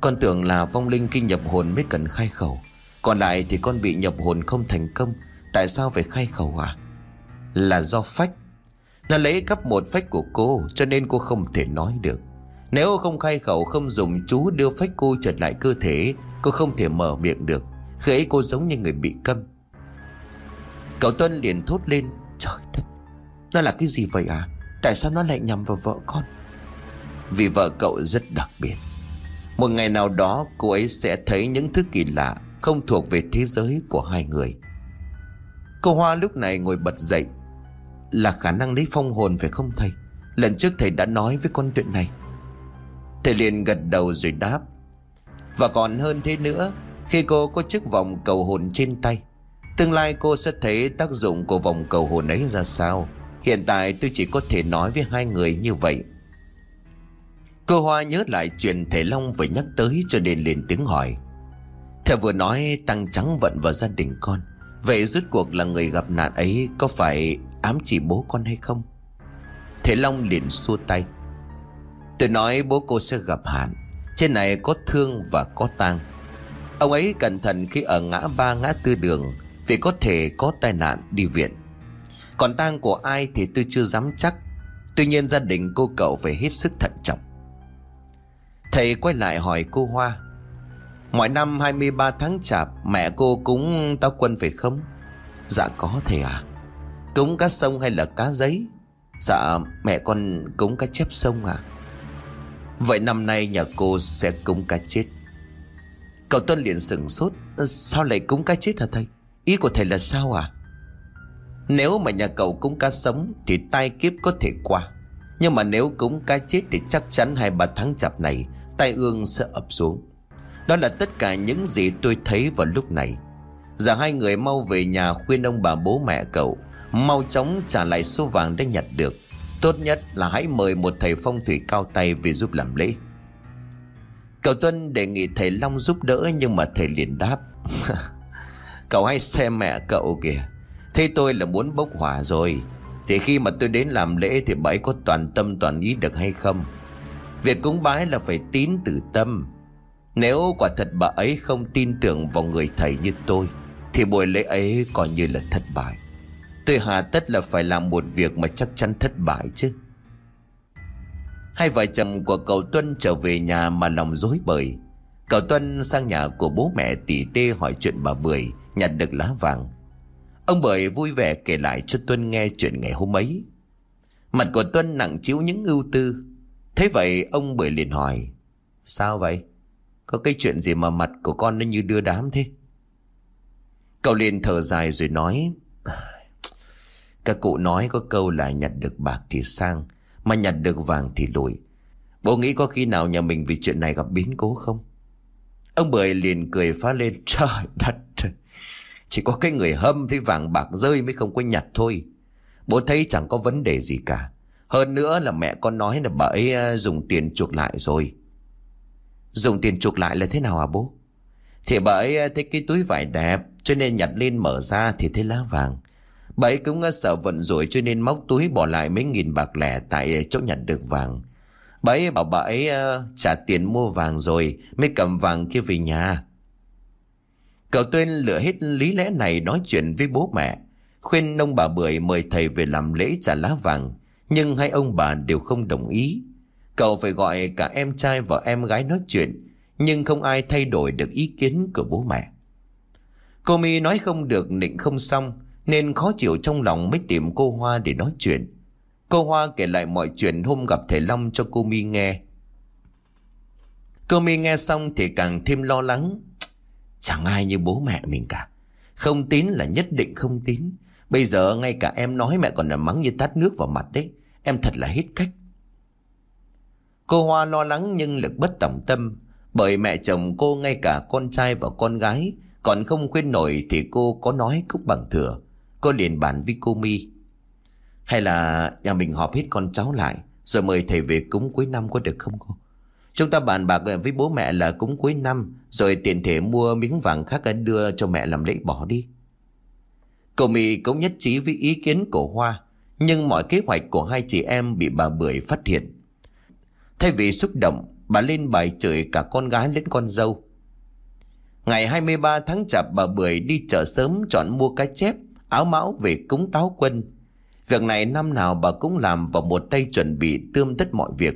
[SPEAKER 1] Con tưởng là vong linh kinh nhập hồn mới cần khai khẩu. Còn lại thì con bị nhập hồn không thành công. Tại sao phải khai khẩu à? Là do phách. Nó lấy cắp một phách của cô, Cho nên cô không thể nói được. Nếu không khai khẩu, không dùng chú đưa phách cô trở lại cơ thể, Cô không thể mở miệng được. Khi ấy cô giống như người bị câm. Cậu Tuân liền thốt lên, Trời đất! Nó là cái gì vậy à? Tại sao nó lại nhầm vào vợ con? Vì vợ cậu rất đặc biệt. Một ngày nào đó, cô ấy sẽ thấy những thứ kỳ lạ. Không thuộc về thế giới của hai người. Cô Hoa lúc này ngồi bật dậy, Là khả năng lấy phong hồn phải không thầy? Lần trước thầy đã nói với con chuyện này. Thầy liền gật đầu rồi đáp. Và còn hơn thế nữa, Khi cô có chiếc vòng cầu hồn trên tay, Tương lai cô sẽ thấy tác dụng của vòng cầu hồn ấy ra sao. Hiện tại tôi chỉ có thể nói với hai người như vậy. Cô Hoa nhớ lại chuyện Thầy Long vừa nhắc tới cho nên liền tiếng hỏi. Thầy vừa nói, tăng trắng vận vào gia đình con. Vậy rốt cuộc là người gặp nạn ấy có phải ám chỉ bố con hay không? Thầy Long liền xua tay. Tôi nói bố cô sẽ gặp hạn. Trên này có thương và có tang. Ông ấy cẩn thận khi ở ngã ba, ngã tư đường, Vì có thể có tai nạn đi viện. Còn tang của ai thì tôi chưa dám chắc. Tuy nhiên gia đình cô cậu phải hết sức thận trọng. Thầy quay lại hỏi cô Hoa. Mọi năm 23 tháng chạp, Mẹ cô cúng tao quân phải không? Dạ có thầy à Cúng cá sông hay là cá giấy? Dạ mẹ con cúng cá chép sông à Vậy năm nay nhà cô sẽ cúng cá chết. Cậu Tuân liền sừng sốt, Sao lại cúng cá chết hả thầy? Ý của thầy là sao à Nếu mà nhà cậu cúng cá sống Thì tai kiếp có thể qua. Nhưng mà nếu cúng cá chết Thì chắc chắn hai ba tháng chạp này, Tai ương sẽ ập xuống. Đó là tất cả những gì tôi thấy vào lúc này. Giờ hai người mau về nhà khuyên ông bà bố mẹ cậu. Mau chóng trả lại số vàng đã nhặt được. Tốt nhất là hãy mời một thầy phong thủy cao tay về giúp làm lễ. Cậu Tuân đề nghị thầy Long giúp đỡ nhưng mà thầy liền đáp. Cậu hãy xem mẹ cậu kìa. Thế tôi là muốn bốc hỏa rồi. Thì khi mà tôi đến làm lễ thì bà ấy có toàn tâm toàn ý được hay không? Việc cúng bái là phải tín từ tâm. Nếu quả thật bà ấy không tin tưởng vào người thầy như tôi, Thì buổi lễ ấy coi như là thất bại. Tôi hà tất là phải làm một việc mà chắc chắn thất bại chứ. Hai vợ chồng của cậu Tuân trở về nhà mà lòng rối bời. Cậu Tuân sang nhà của bố mẹ tỷ tê hỏi chuyện bà Bưởi, Nhặt được lá vàng. Ông Bưởi vui vẻ kể lại cho Tuân nghe chuyện ngày hôm ấy. Mặt của Tuân nặng chiếu những ưu tư. Thế vậy ông Bưởi liền hỏi, Sao vậy? Có cái chuyện gì mà mặt của con nó như đưa đám thế? Cậu liền thở dài rồi nói, Các cụ nói có câu là nhặt được bạc thì sang, Mà nhặt được vàng thì lùi Bố nghĩ có khi nào nhà mình vì chuyện này gặp biến cố không? Ông Bưởi liền cười phá lên, Trời đất Chỉ có cái người hâm thấy vàng bạc rơi mới không có nhặt thôi Bố thấy chẳng có vấn đề gì cả Hơn nữa là mẹ con nói là bà ấy à, dùng tiền chuộc lại rồi Dùng tiền chuộc lại là thế nào hả bố? Thì bà ấy à, thấy cái túi vải đẹp Cho nên nhặt lên mở ra thì thấy lá vàng Bà ấy cũng à, sợ vận rủi cho nên móc túi bỏ lại mấy nghìn bạc lẻ tại à, chỗ nhặt được vàng Bà ấy bảo bà ấy uh, trả tiền mua vàng rồi mới cầm vàng kia về nhà. Cậu Tuyên lựa hết lý lẽ này nói chuyện với bố mẹ. Khuyên ông bà Bưởi mời thầy về làm lễ trả lá vàng. Nhưng hai ông bà đều không đồng ý. Cậu phải gọi cả em trai và em gái nói chuyện. Nhưng không ai thay đổi được ý kiến của bố mẹ. Cô My nói không được, định không xong. Nên khó chịu trong lòng mới tìm cô Hoa để nói chuyện. Cô Hoa kể lại mọi chuyện hôm gặp thầy Long cho cô My nghe. Cô My nghe xong thì càng thêm lo lắng. Chẳng ai như bố mẹ mình cả. Không tín là nhất định không tín. Bây giờ ngay cả em nói mẹ còn là mắng như tát nước vào mặt đấy. Em thật là hết cách. Cô Hoa lo lắng nhưng lực bất tòng tâm. Bởi mẹ chồng cô ngay cả con trai và con gái còn không khuyên nổi thì cô có nói cũng bằng thừa. Cô liền bàn với cô Mi. Hay là nhà mình họp hết con cháu lại, Rồi mời thầy về cúng cuối năm có được không cô Chúng ta bàn bạc với bố mẹ là cúng cuối năm, Rồi tiền thể mua miếng vàng khác đưa cho mẹ làm lễ bỏ đi Cậu Mỹ cũng nhất trí với ý kiến của Hoa, Nhưng mọi kế hoạch của hai chị em bị bà Bưởi phát hiện Thay vì xúc động Bà lên bài chửi cả con gái lẫn con dâu Ngày 23 tháng chạp bà Bưởi đi chợ sớm chọn mua cá chép Áo mão về cúng táo quân Việc này năm nào bà cũng làm và một tay chuẩn bị tươm tất mọi việc.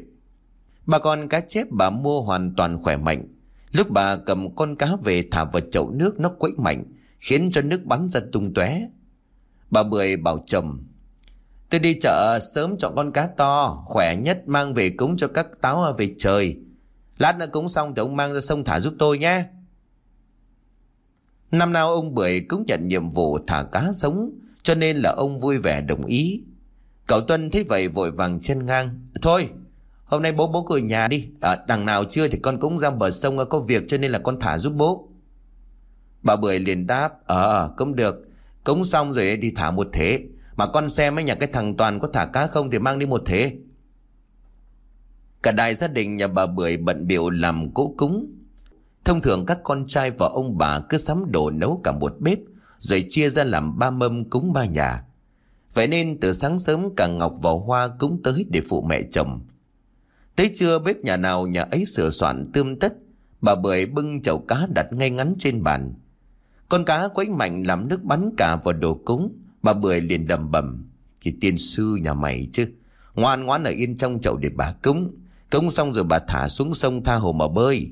[SPEAKER 1] Bà con cá chép bà mua hoàn toàn khỏe mạnh. Lúc bà cầm con cá về thả vào chậu nước nó quấy mạnh, khiến cho nước bắn ra tung tóe. Bà Bưởi bảo chồng, tôi đi chợ sớm chọn con cá to, khỏe nhất mang về cúng cho các táo về trời. Lát nữa cúng xong thì ông mang ra sông thả giúp tôi nhé. Năm nào ông Bưởi cũng nhận nhiệm vụ thả cá sống, cho nên là ông vui vẻ đồng ý. Cậu Tuân thấy vậy vội vàng chân ngang. Thôi hôm nay bố bố cười nhà đi. À, Đằng nào chưa thì con cũng ra bờ sông có việc cho nên là con thả giúp bố. Bà Bưởi liền đáp Ờ, ờ cũng được. Cúng xong rồi đi thả một thế mà con xem mấy nhà cái thằng Toàn có thả cá không Thì mang đi một thế Cả đại gia đình nhà bà Bưởi bận biểu làm cỗ cúng Thông thường các con trai và ông bà cứ sắm đồ nấu cả một bếp rồi chia ra làm ba mâm cúng ba nhà. Vậy nên từ sáng sớm cả Ngọc và Hoa cũng tới để phụ mẹ chồng. Tới trưa bếp nhà nào nhà ấy sửa soạn tươm tất, bà Bưởi bưng chậu cá đặt ngay ngắn trên bàn. Con cá quấy mạnh làm nước bắn cả vào đồ cúng, bà Bưởi liền đầm bầm. Thì tiên sư nhà mày chứ, ngoan ngoãn ở yên trong chậu để bà cúng. Cúng xong rồi bà thả xuống sông tha hồ mà bơi.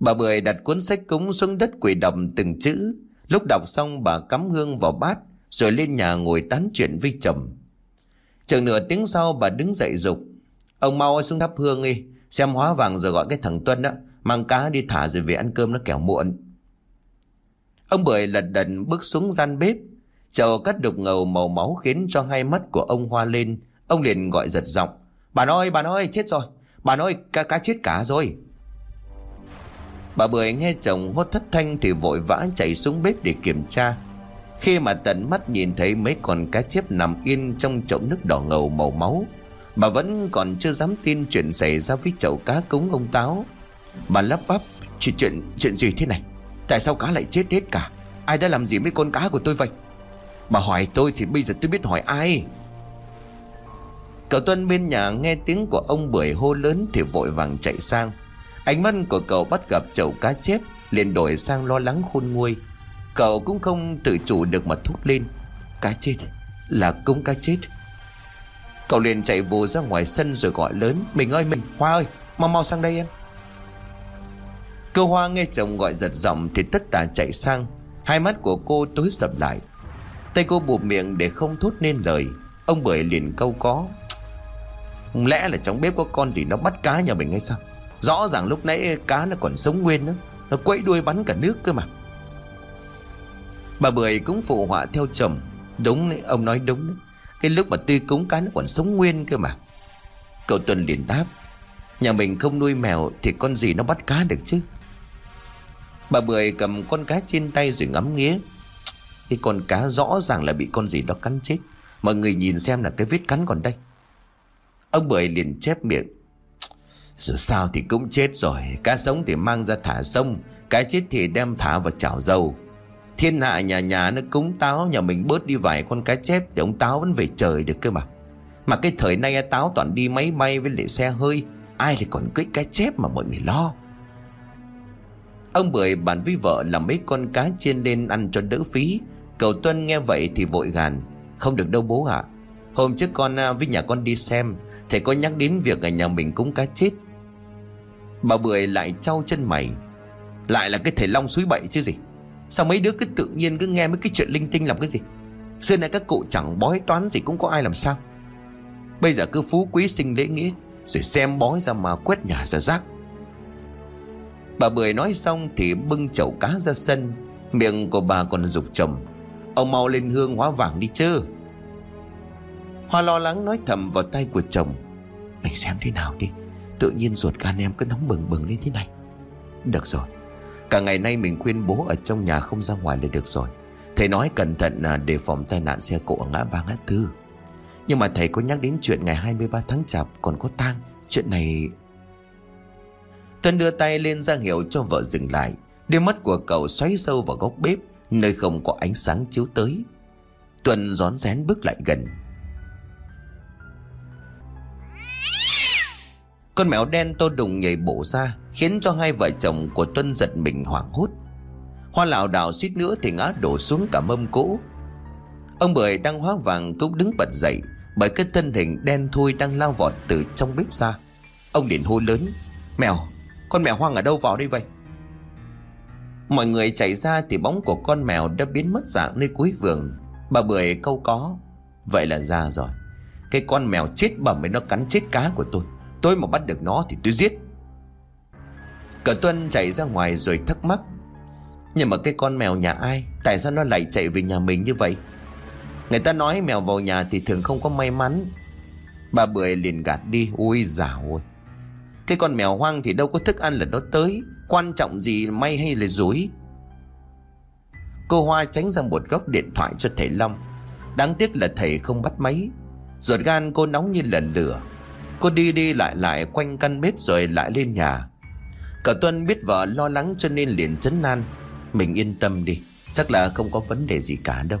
[SPEAKER 1] Bà Bưởi đặt cuốn sách cúng xuống đất quỳ đọc từng chữ. Lúc đọc xong bà cắm hương vào bát rồi lên nhà ngồi tán chuyện với chồng. Chừng nửa tiếng sau bà đứng dậy dục Ông mau xuống thắp hương đi Xem hóa vàng rồi gọi cái thằng Tuân đó Mang cá đi thả rồi về ăn cơm nó kẻo muộn Ông Bưởi lật đần bước xuống gian bếp Chậu cắt đục ngầu màu máu khiến cho hai mắt của ông hoa lên Ông liền gọi giật giọng Bà ơi bà ơi chết rồi Bà ơi cá, cá chết cả rồi Bà Bưởi nghe chồng hốt thất thanh thì vội vã chạy xuống bếp để kiểm tra. Khi mà tận mắt nhìn thấy mấy con cá chép nằm yên trong chậu nước đỏ ngầu màu máu, bà vẫn còn chưa dám tin chuyện xảy ra với chậu cá cúng ông Táo. Bà lắp bắp, chuyện, chuyện, chuyện gì thế này? Tại sao cá lại chết hết cả? Ai đã làm gì với con cá của tôi vậy? Bà hỏi tôi thì bây giờ tôi biết hỏi ai? Cậu Tuân bên nhà nghe tiếng của ông Bưởi hô lớn thì vội vàng chạy sang. Ánh mắt của cậu bắt gặp chậu cá chép, liền đổi sang lo lắng khôn nguôi Cậu cũng không tự chủ được mà thúc lên, Cá chết, Là cúng cá chết Cậu liền chạy vù ra ngoài sân rồi gọi lớn, Mình ơi, mình, Hoa ơi, Mau mau sang đây em Cơ Hoa nghe chồng gọi giật giọng Thì tất tả chạy sang. Hai mắt của cô tối sầm lại. Tay cô buộc miệng để không thốt nên lời. Ông Bưởi liền câu có. Lẽ là trong bếp có con gì nó bắt cá nhà mình hay sao? Rõ ràng lúc nãy cá nó còn sống nguyên nữa Nó quẫy đuôi bắn cả nước cơ mà. Bà Bưởi cũng phụ họa theo chồng. Đúng đấy, ông nói đúng đấy. Cái lúc mà tuy cúng cá nó còn sống nguyên cơ mà. Cậu Tuần liền đáp Nhà mình không nuôi mèo Thì con gì nó bắt cá được chứ? Bà Bưởi cầm con cá trên tay rồi ngắm nghía. Cái con cá rõ ràng là bị con gì đó cắn chết. Mọi người nhìn xem là cái vết cắn còn đây. Ông Bưởi liền chép miệng. Dù sao thì cũng chết rồi. Cá sống thì mang ra thả sông. Cá chết thì đem thả vào chảo dầu. Thiên hạ nhà nhà nó cúng táo, Nhà mình bớt đi vài con cá chép Thì ông táo vẫn về trời được cơ mà. Mà cái thời nay táo toàn đi máy bay với lại xe hơi, Ai lại còn cưỡi cá chép mà mọi người lo? Ông Bưởi bàn với vợ làm mấy con cá chiên lên ăn cho đỡ phí. Cậu Tuân nghe vậy thì vội gàn. Không được đâu bố ạ. Hôm trước con à, với nhà con đi xem, Thầy có nhắc đến việc ở nhà mình cúng cá chết. Bà Bưởi lại trao chân mày. Lại là cái thầy Long suối bậy chứ gì? Sao mấy đứa cứ tự nhiên cứ nghe mấy cái chuyện linh tinh làm cái gì? Xưa nay các cụ chẳng bói toán gì cũng có ai làm sao? Bây giờ cứ phú quý sinh lễ nghĩa, Rồi xem bói ra mà quét nhà ra rác. Bà Bưởi nói xong thì bưng chậu cá ra sân. Miệng của bà còn rục chồng Ông mau lên hương hóa vàng đi chứ. Hoa lo lắng nói thầm vào tay của chồng. Mình xem thế nào đi. Tự nhiên ruột gan em cứ nóng bừng bừng lên thế này. Được rồi. Cả ngày nay mình khuyên bố ở trong nhà không ra ngoài là được rồi. Thầy nói cẩn thận là đề phòng tai nạn xe cộ ở ngã ba ngã tư. Nhưng mà thầy có nhắc đến chuyện ngày 23 tháng chạp còn có tang. Chuyện này Tuấn đưa tay lên ra hiệu cho vợ dừng lại. Đôi mắt của cậu xoáy sâu vào góc bếp Nơi không có ánh sáng chiếu tới. Tuấn rón rén bước lại gần. Con mèo đen tô đùng nhảy bổ ra Khiến cho hai vợ chồng của Tuân giật mình hoảng hốt. Hoa lào đảo suýt nữa thì ngã đổ xuống cả mâm cỗ. Ông Bưởi đang hóa vàng cũng đứng bật dậy Bởi cái thân hình đen thui đang lao vọt từ trong bếp ra. Ông liền hô lớn Mèo, con mèo hoang ở đâu vào đây vậy? Mọi người chạy ra thì bóng của con mèo đã biến mất dạng nơi cuối vườn. Bà Bưởi câu có, Vậy là ra rồi. Cái con mèo chết bẩm ấy nó cắn chết cá của tôi. Tôi mà bắt được nó thì tôi giết. Cậu Tuân chạy ra ngoài rồi thắc mắc, Nhưng mà cái con mèo nhà ai? Tại sao nó lại chạy về nhà mình như vậy? Người ta nói mèo vào nhà thì thường không có may mắn. Bà Bưởi liền gạt đi Ui dào ôi cái con mèo hoang thì đâu có thức ăn là nó tới. Quan trọng gì may hay là dối. Cô Hoa tránh ra một góc điện thoại cho thầy Long. Đáng tiếc là thầy không bắt máy. Ruột gan cô nóng như lần lửa. Cô đi đi lại lại quanh căn bếp rồi lại lên nhà. Cả Tuân biết vợ lo lắng cho nên liền chấn nan Mình yên tâm đi, Chắc là không có vấn đề gì cả đâu.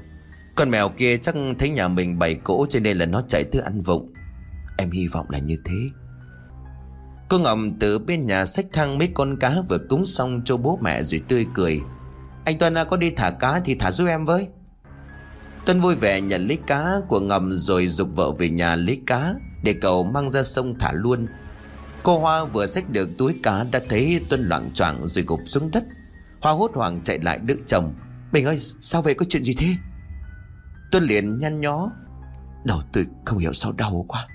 [SPEAKER 1] Con mèo kia chắc thấy nhà mình bày cỗ cho nên là nó chạy tới ăn vụng. Em hy vọng là như thế. Cô Ngọc từ bên nhà xách thang mấy con cá vừa cúng xong cho bố mẹ rồi tươi cười. Anh Tuân à, có đi thả cá thì thả giúp em với. Tuân vui vẻ nhận lấy cá của ngầm rồi dục vợ về nhà lấy cá để cậu mang ra sông thả luôn. Cô Hoa vừa xách được túi cá Đã thấy Tuân loạn choạng rồi gục xuống đất. Hoa hốt hoảng chạy lại đỡ chồng. Bình ơi sao vậy? Có chuyện gì thế? Tuân liền nhăn nhó. Đầu tôi không hiểu sao đau quá.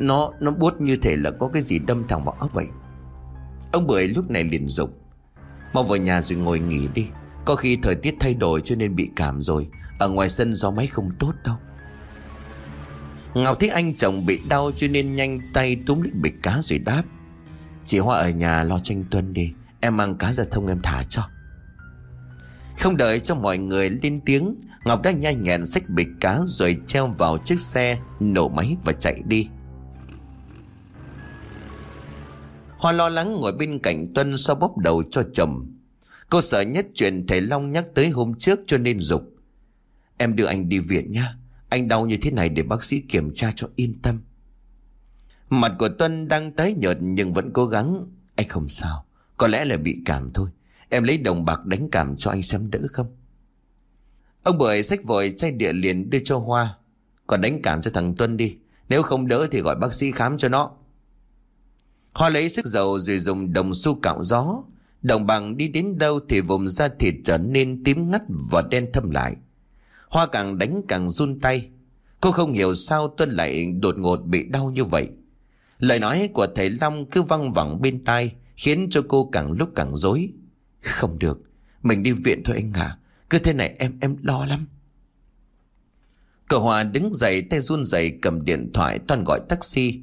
[SPEAKER 1] Nó nó buốt như thể là có cái gì đâm thẳng vào óc vậy. Ông Bưởi lúc này liền dục. Mau vào nhà rồi ngồi nghỉ đi. Có khi thời tiết thay đổi cho nên bị cảm rồi. Ở ngoài sân gió máy không tốt đâu. Ngọc thấy anh chồng bị đau cho nên nhanh tay túm lấy bịch cá rồi đáp. Chị Hoa ở nhà lo tranh tuân đi. Em mang cá ra thông em thả cho. Không đợi cho mọi người lên tiếng, Ngọc đã nhanh nhẹn xách bịch cá rồi treo vào chiếc xe, Nổ máy và chạy đi. Hoa lo lắng ngồi bên cạnh Tuân sau bóp đầu cho chồng. Cô sợ nhất chuyện thầy Long nhắc tới hôm trước cho nên dục. Em đưa anh đi viện nha anh đau như thế này để bác sĩ kiểm tra cho yên tâm. Mặt của Tuân đang tái nhợt nhưng vẫn cố gắng. Anh không sao, Có lẽ là bị cảm thôi. Em lấy đồng bạc đánh cảm cho anh xem đỡ không? Ông Bưởi xách vội chai địa liền đưa cho Hoa. Còn đánh cảm cho thằng Tuân đi, Nếu không đỡ thì gọi bác sĩ khám cho nó. Hoa lấy sức dầu rồi dùng đồng xu cạo gió. Đồng bằng đi đến đâu thì vùng da thịt trở nên tím ngắt và đen thâm lại. Hoa càng đánh càng run tay. Cô không hiểu sao Tuân lại đột ngột bị đau như vậy. Lời nói của thầy Long cứ văng vẳng bên tai, Khiến cho cô càng lúc càng dối Không được, Mình đi viện thôi anh à Cứ thế này em em lo lắm. Cậu Hòa đứng dậy tay run rẩy cầm điện thoại toàn gọi taxi.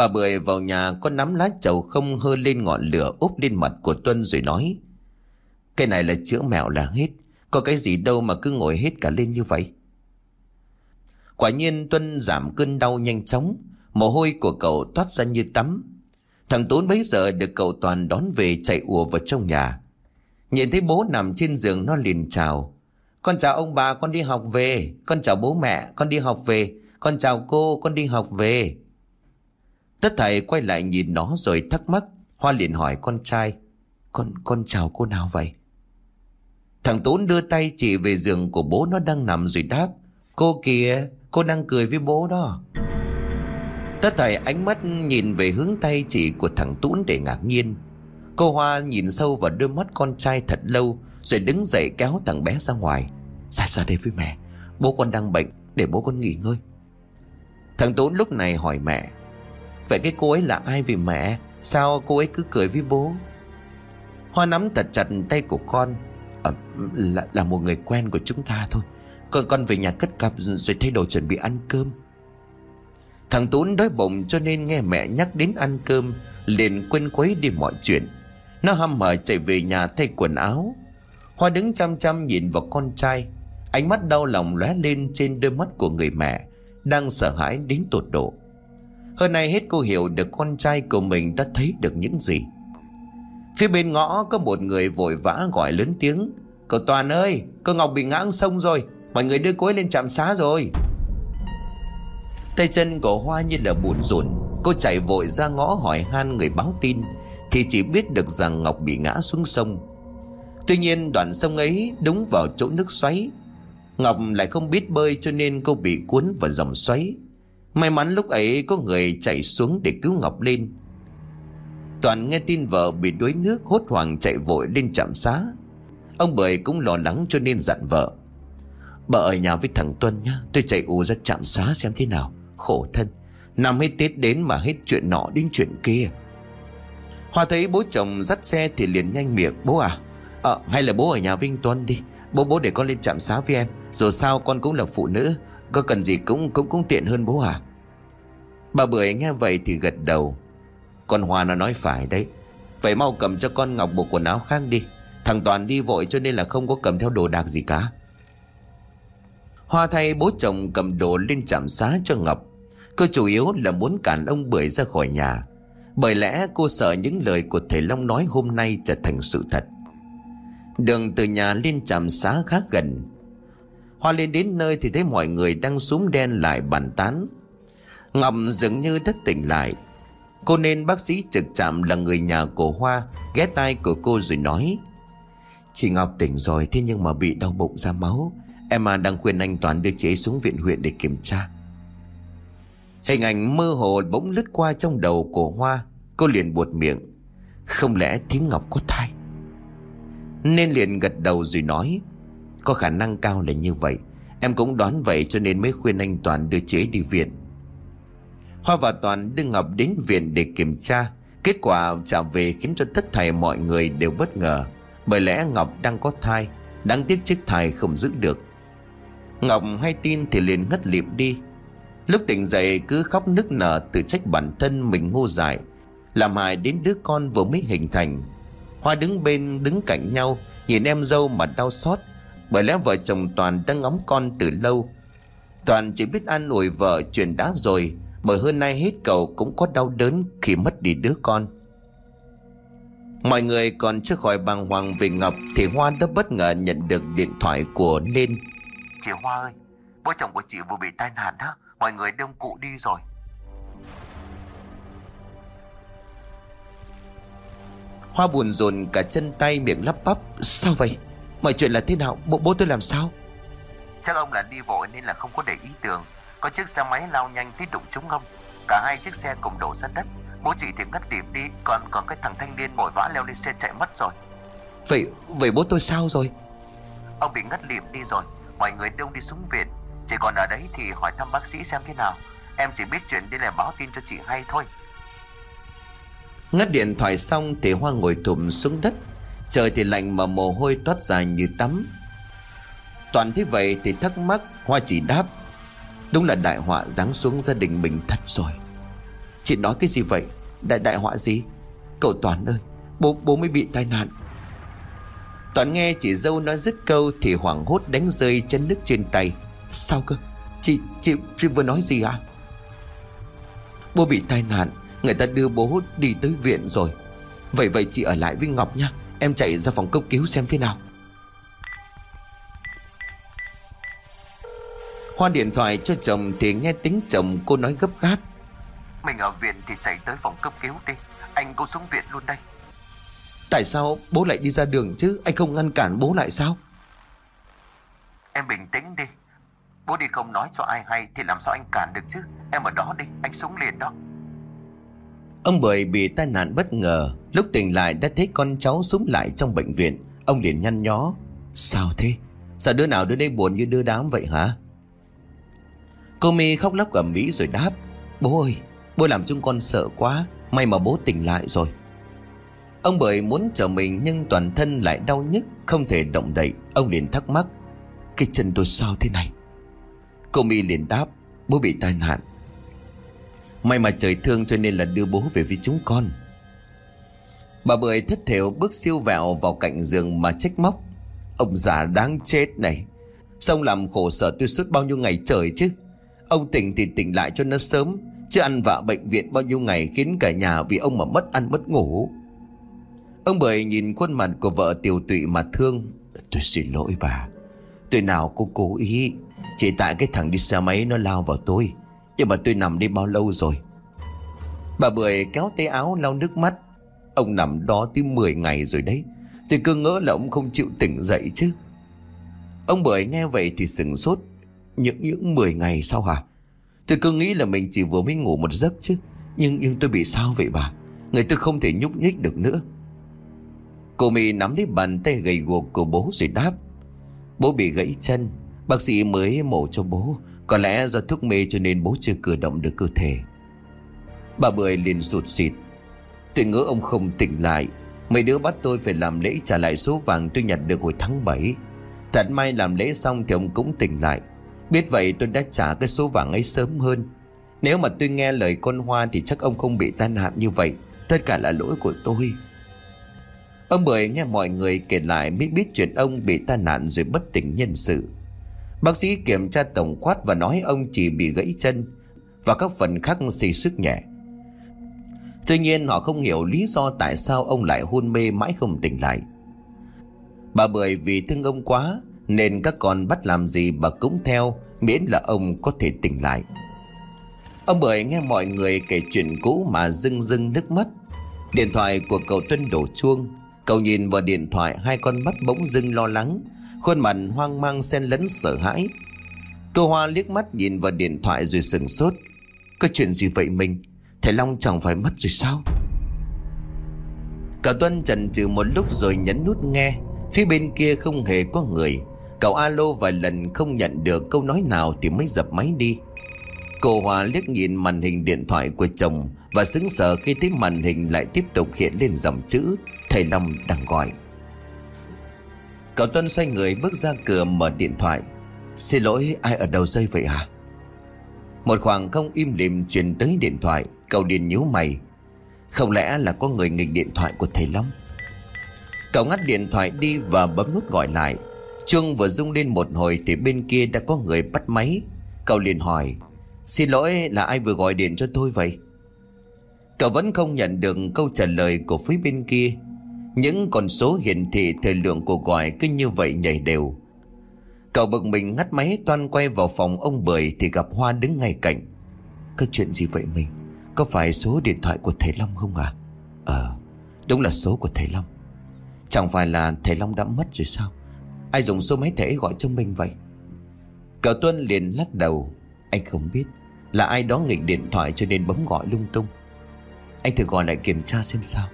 [SPEAKER 1] Bà Bưởi vào nhà có nắm lá chầu không hơ lên ngọn lửa úp lên mặt của Tuân rồi nói, Cái này là chữa mẹo là hết, Có cái gì đâu mà cứ ngồi hết cả lên như vậy. Quả nhiên Tuân giảm cơn đau nhanh chóng, Mồ hôi của cậu toát ra như tắm. Thằng Tốn bấy giờ được cậu Toàn đón về chạy ùa vào trong nhà. Nhìn thấy bố nằm trên giường nó liền chào, Con chào ông bà, con đi học về, Con chào bố mẹ, con đi học về, Con chào cô, con đi học về. Tất thầy quay lại nhìn nó rồi thắc mắc, Hoa liền hỏi, con trai, Con con chào cô nào vậy? Thằng Tốn đưa tay chỉ về giường của bố nó đang nằm rồi đáp, Cô kìa, Cô đang cười với bố đó. Tất thầy ánh mắt nhìn về hướng tay chỉ của thằng Tún để ngạc nhiên. Cô Hoa nhìn sâu vào đôi mắt con trai thật lâu, Rồi đứng dậy kéo thằng bé ra ngoài. Ra ra đây với mẹ, Bố con đang bệnh, để bố con nghỉ ngơi. Thằng Tún lúc này hỏi mẹ Vậy cái cô ấy là ai vì mẹ? Sao cô ấy cứ cười với bố? Hoa nắm thật chặt tay của con. À, là, là một người quen của chúng ta thôi. Còn con về nhà cất cặp rồi thay đồ chuẩn bị ăn cơm. Thằng Tún đói bụng cho nên nghe mẹ nhắc đến ăn cơm liền quên quấy đi mọi chuyện. Nó hăm hở chạy về nhà thay quần áo. Hoa đứng chăm chăm nhìn vào con trai. Ánh mắt đau lòng lóe lên trên đôi mắt của người mẹ Đang sợ hãi đến tột độ. Hơn nay hết cô hiểu được con trai của mình đã thấy được những gì. Phía bên ngõ có một người vội vã gọi lớn tiếng. Cậu Toàn ơi Cô Ngọc bị ngã sông rồi. Mọi người đưa cô ấy lên trạm xá rồi. Tay chân của Hoa như là bùn rộn. Cô chạy vội ra ngõ hỏi han người báo tin, Thì chỉ biết được rằng Ngọc bị ngã xuống sông. Tuy nhiên, đoạn sông ấy đúng vào chỗ nước xoáy. Ngọc lại không biết bơi cho nên cô bị cuốn vào dòng xoáy. May mắn lúc ấy có người chạy xuống để cứu Ngọc lên. Toàn nghe tin vợ bị đuối nước hốt hoảng chạy vội lên trạm xá. Ông Bưởi cũng lo lắng cho nên dặn vợ, Bà ở nhà với thằng Tuân nhá, Tôi chạy ù ra trạm xá xem thế nào. Khổ thân, Năm hết Tết đến mà hết chuyện nọ đến chuyện kia. Hoa thấy bố chồng dắt xe thì liền nhanh miệng, Bố à Ờ hay là bố ở nhà Vinh Tuân đi, Bố bố để con lên trạm xá với em Rồi sao con cũng là phụ nữ có cần gì cũng cũng cũng tiện hơn bố à? Bà Bưởi nghe vậy thì gật đầu. Con Hoa nó nói phải đấy. Vậy mau cầm cho con Ngọc bộ quần áo khác đi. Thằng Toàn đi vội cho nên là không có cầm theo đồ đạc gì cả. Hoa thay bố chồng cầm đồ lên trạm xá cho Ngọc. Cô chủ yếu là muốn cản ông Bưởi ra khỏi nhà. Bởi lẽ cô sợ những lời của thầy Long nói hôm nay trở thành sự thật. Đường từ nhà lên trạm xá khá gần. Hoa lên đến nơi thì thấy mọi người đang súng đen lại bàn tán. Ngọc dường như đã tỉnh lại. Cô nên bác sĩ trực trạm là người nhà của Hoa, Ghé tai của cô rồi nói. Chị Ngọc tỉnh rồi thế nhưng mà bị đau bụng ra máu. Em à đang khuyên anh Toàn đưa chị xuống viện huyện để kiểm tra. Hình ảnh mơ hồ bỗng lướt qua trong đầu của Hoa. Cô liền buột miệng. Không lẽ thím Ngọc có thai? Nên liền gật đầu rồi nói. Có khả năng cao là như vậy. Em cũng đoán vậy cho nên mới khuyên anh Toàn đưa chế đi viện. Hoa và Toàn đưa Ngọc đến viện để kiểm tra. Kết quả trả về khiến cho tất thảy mọi người đều bất ngờ. Bởi lẽ Ngọc đang có thai. Đáng tiếc chiếc thai không giữ được. Ngọc hay tin thì liền ngất lịm đi. Lúc tỉnh dậy cứ khóc nức nở tự trách bản thân mình ngu dại. Làm hại đến đứa con vừa mới hình thành. Hoa đứng bên đứng cạnh nhau, Nhìn em dâu mà đau xót. Bởi lẽ vợ chồng Toàn đang ngóng con từ lâu. Toàn chỉ biết an ủi vợ chuyện đã rồi Bởi hơn nay hết cậu cũng có đau đớn khi mất đi đứa con. Mọi người còn chưa khỏi bàng hoàng về Ngọc Thì Hoa đã bất ngờ nhận được điện thoại của Nên.
[SPEAKER 2] Chị Hoa ơi Bố chồng của chị vừa bị tai nạn đó. Mọi người đưa ông cụ đi rồi.
[SPEAKER 1] Hoa buồn rồn cả chân tay miệng lắp bắp Sao vậy Mọi chuyện là thế nào? Bố, bố tôi làm sao?
[SPEAKER 2] Chắc ông là đi vội nên là không có để ý tưởng Có chiếc xe máy lao nhanh tí đụng trúng ông. Cả hai chiếc xe cùng đổ ra đất. Bố chị thì ngất điểm đi Còn còn cái thằng thanh niên vội vã leo lên xe chạy mất rồi.
[SPEAKER 1] Vậy vậy bố tôi sao rồi?
[SPEAKER 2] Ông bị ngất liệm đi rồi. Mọi người đông đi xuống viện. Chỉ còn ở đấy thì hỏi thăm bác sĩ xem thế nào. Em chỉ biết chuyện đây là báo tin cho chị hay thôi.
[SPEAKER 1] Ngắt điện thoại xong thì Hoa ngồi thụm xuống đất Trời thì lạnh mà mồ hôi toát ra như tắm. Toàn thế vậy thì thắc mắc Hoa chỉ đáp Đúng là đại họa giáng xuống gia đình mình thật rồi. Chị nói cái gì vậy? Đại đại họa gì? Cậu Toàn ơi Bố bố mới bị tai nạn. Toàn nghe chị dâu nói dứt câu Thì hoảng hốt đánh rơi chân nước trên tay. Sao cơ? Chị, chị, chị vừa nói gì à Bố bị tai nạn Người ta đưa bố đi tới viện rồi. Vậy vậy chị ở lại với Ngọc nha. Em chạy ra phòng cấp cứu xem thế nào. Hoa điện thoại cho chồng thì nghe tính chồng cô nói gấp gáp.
[SPEAKER 2] Mình ở viện thì chạy tới phòng cấp cứu đi. Anh cô xuống viện luôn đây.
[SPEAKER 1] Tại sao bố lại đi ra đường chứ? Anh không ngăn cản bố lại sao?
[SPEAKER 2] Em bình tĩnh đi. Bố đi không nói cho ai hay Thì làm sao anh cản được chứ? Em ở đó đi Anh xuống liền đó
[SPEAKER 1] Ông Bưởi bị tai nạn bất ngờ, Lúc tỉnh lại đã thấy con cháu súng lại trong bệnh viện. Ông liền nhăn nhó, Sao thế? Sao đứa nào đứa đây buồn như đưa đám vậy hả? Cô mi khóc lóc ở mỹ rồi đáp, Bố ơi, Bố làm chúng con sợ quá, May mà bố tỉnh lại rồi. Ông Bưởi muốn chờ mình nhưng toàn thân lại đau nhức, Không thể động đậy. Ông liền thắc mắc, Cái chân tôi sao thế này? Cô mi liền đáp, Bố bị tai nạn. May mà trời thương cho nên là đưa bố về với chúng con. Bà Bưởi thất thểu bước siêu vẹo vào cạnh giường mà trách móc. Ông già đáng chết này. Xong làm khổ sở tôi suốt bao nhiêu ngày trời chứ? Ông tỉnh thì tỉnh lại cho nó sớm. Chứ ăn vạ bệnh viện bao nhiêu ngày Khiến cả nhà vì ông mà mất ăn mất ngủ. Ông Bưởi nhìn khuôn mặt của vợ tiểu tụy mà thương. Tôi xin lỗi bà. Tôi nào cô cố ý. Chỉ tại cái thằng đi xe máy nó lao vào tôi. Nhưng mà tôi nằm đi bao lâu rồi? Bà Bưởi kéo tay áo lau nước mắt. Ông nằm đó tới 10 ngày rồi đấy. Tôi cứ ngỡ là ông không chịu tỉnh dậy chứ. Ông Bưởi nghe vậy thì sừng sốt. Những những 10 ngày sau hả? Tôi cứ nghĩ là mình chỉ vừa mới ngủ một giấc chứ. Nhưng nhưng tôi bị sao vậy bà? Người tôi không thể nhúc nhích được nữa. Cô Mỹ nắm lấy bàn tay gầy guộc của bố rồi đáp. Bố bị gãy chân. Bác sĩ mới mổ cho bố. Có lẽ do thuốc mê cho nên bố chưa cử động được cơ thể. Bà Bưởi liền sụt xịt. Tôi ngỡ ông không tỉnh lại. Mấy đứa bắt tôi phải làm lễ trả lại số vàng tôi nhặt được hồi tháng 7 Thật may làm lễ xong thì ông cũng tỉnh lại. Biết vậy tôi đã trả cái số vàng ấy sớm hơn. Nếu mà tôi nghe lời con Hoa Thì chắc ông không bị tai nạn như vậy. Tất cả là lỗi của tôi. Ông Bưởi nghe mọi người kể lại Mới biết chuyện ông bị tai nạn rồi bất tỉnh nhân sự. Bác sĩ kiểm tra tổng quát Và nói ông chỉ bị gãy chân Và các phần khác xì sức nhẹ Tuy nhiên, họ không hiểu lý do tại sao ông lại hôn mê mãi không tỉnh lại. Bà Bưởi, vì thương ông quá nên các con bắt làm gì bà cũng theo, miễn là ông có thể tỉnh lại. Ông Bưởi nghe mọi người kể chuyện cũ mà rưng rưng nước mắt. Điện thoại của cậu Tuân đổ chuông. Cậu nhìn vào điện thoại, hai con mắt bỗng dưng lo lắng. Khuôn mặt hoang mang xen lẫn sợ hãi. Cô Hoa liếc mắt nhìn vào điện thoại rồi sừng sốt. Có chuyện gì vậy mình? Thầy Long chẳng phải mất rồi sao Cậu Tuân chần chừ một lúc rồi nhấn nút nghe Phía bên kia không hề có người Cậu alo vài lần không nhận được câu nói nào Thì mới dập máy đi Cô Hòa liếc nhìn màn hình điện thoại của chồng Và sững sờ khi thấy màn hình lại tiếp tục hiện lên dòng chữ Thầy Long đang gọi Cậu Tuân xoay người bước ra cửa mở điện thoại. Xin lỗi, ai ở đầu dây vậy à Một khoảng không im lìm truyền tới điện thoại, Cậu điền nhíu mày. Không lẽ là có người nghịch điện thoại của thầy Long? Cậu ngắt điện thoại đi và bấm nút gọi lại. Chuông vừa rung lên một hồi Thì bên kia đã có người bắt máy. Cậu liền hỏi, Xin lỗi, là ai vừa gọi điện cho tôi vậy? Cậu vẫn không nhận được câu trả lời của phía bên kia. Những con số hiển thị thời lượng cuộc gọi cứ như vậy nhảy đều. Cậu bực mình ngắt máy toan quay vào phòng ông Bưởi Thì gặp Hoa đứng ngay cạnh. Có chuyện gì vậy mình? Có phải số điện thoại của thầy Long không à Ờ Đúng là số của thầy Long. Chẳng phải là thầy Long đã mất rồi sao? Ai dùng số máy thể gọi cho mình vậy? Cậu Tuân liền lắc đầu. Anh không biết Là ai đó nghịch điện thoại cho nên bấm gọi lung tung. Anh thử gọi lại kiểm tra xem sao.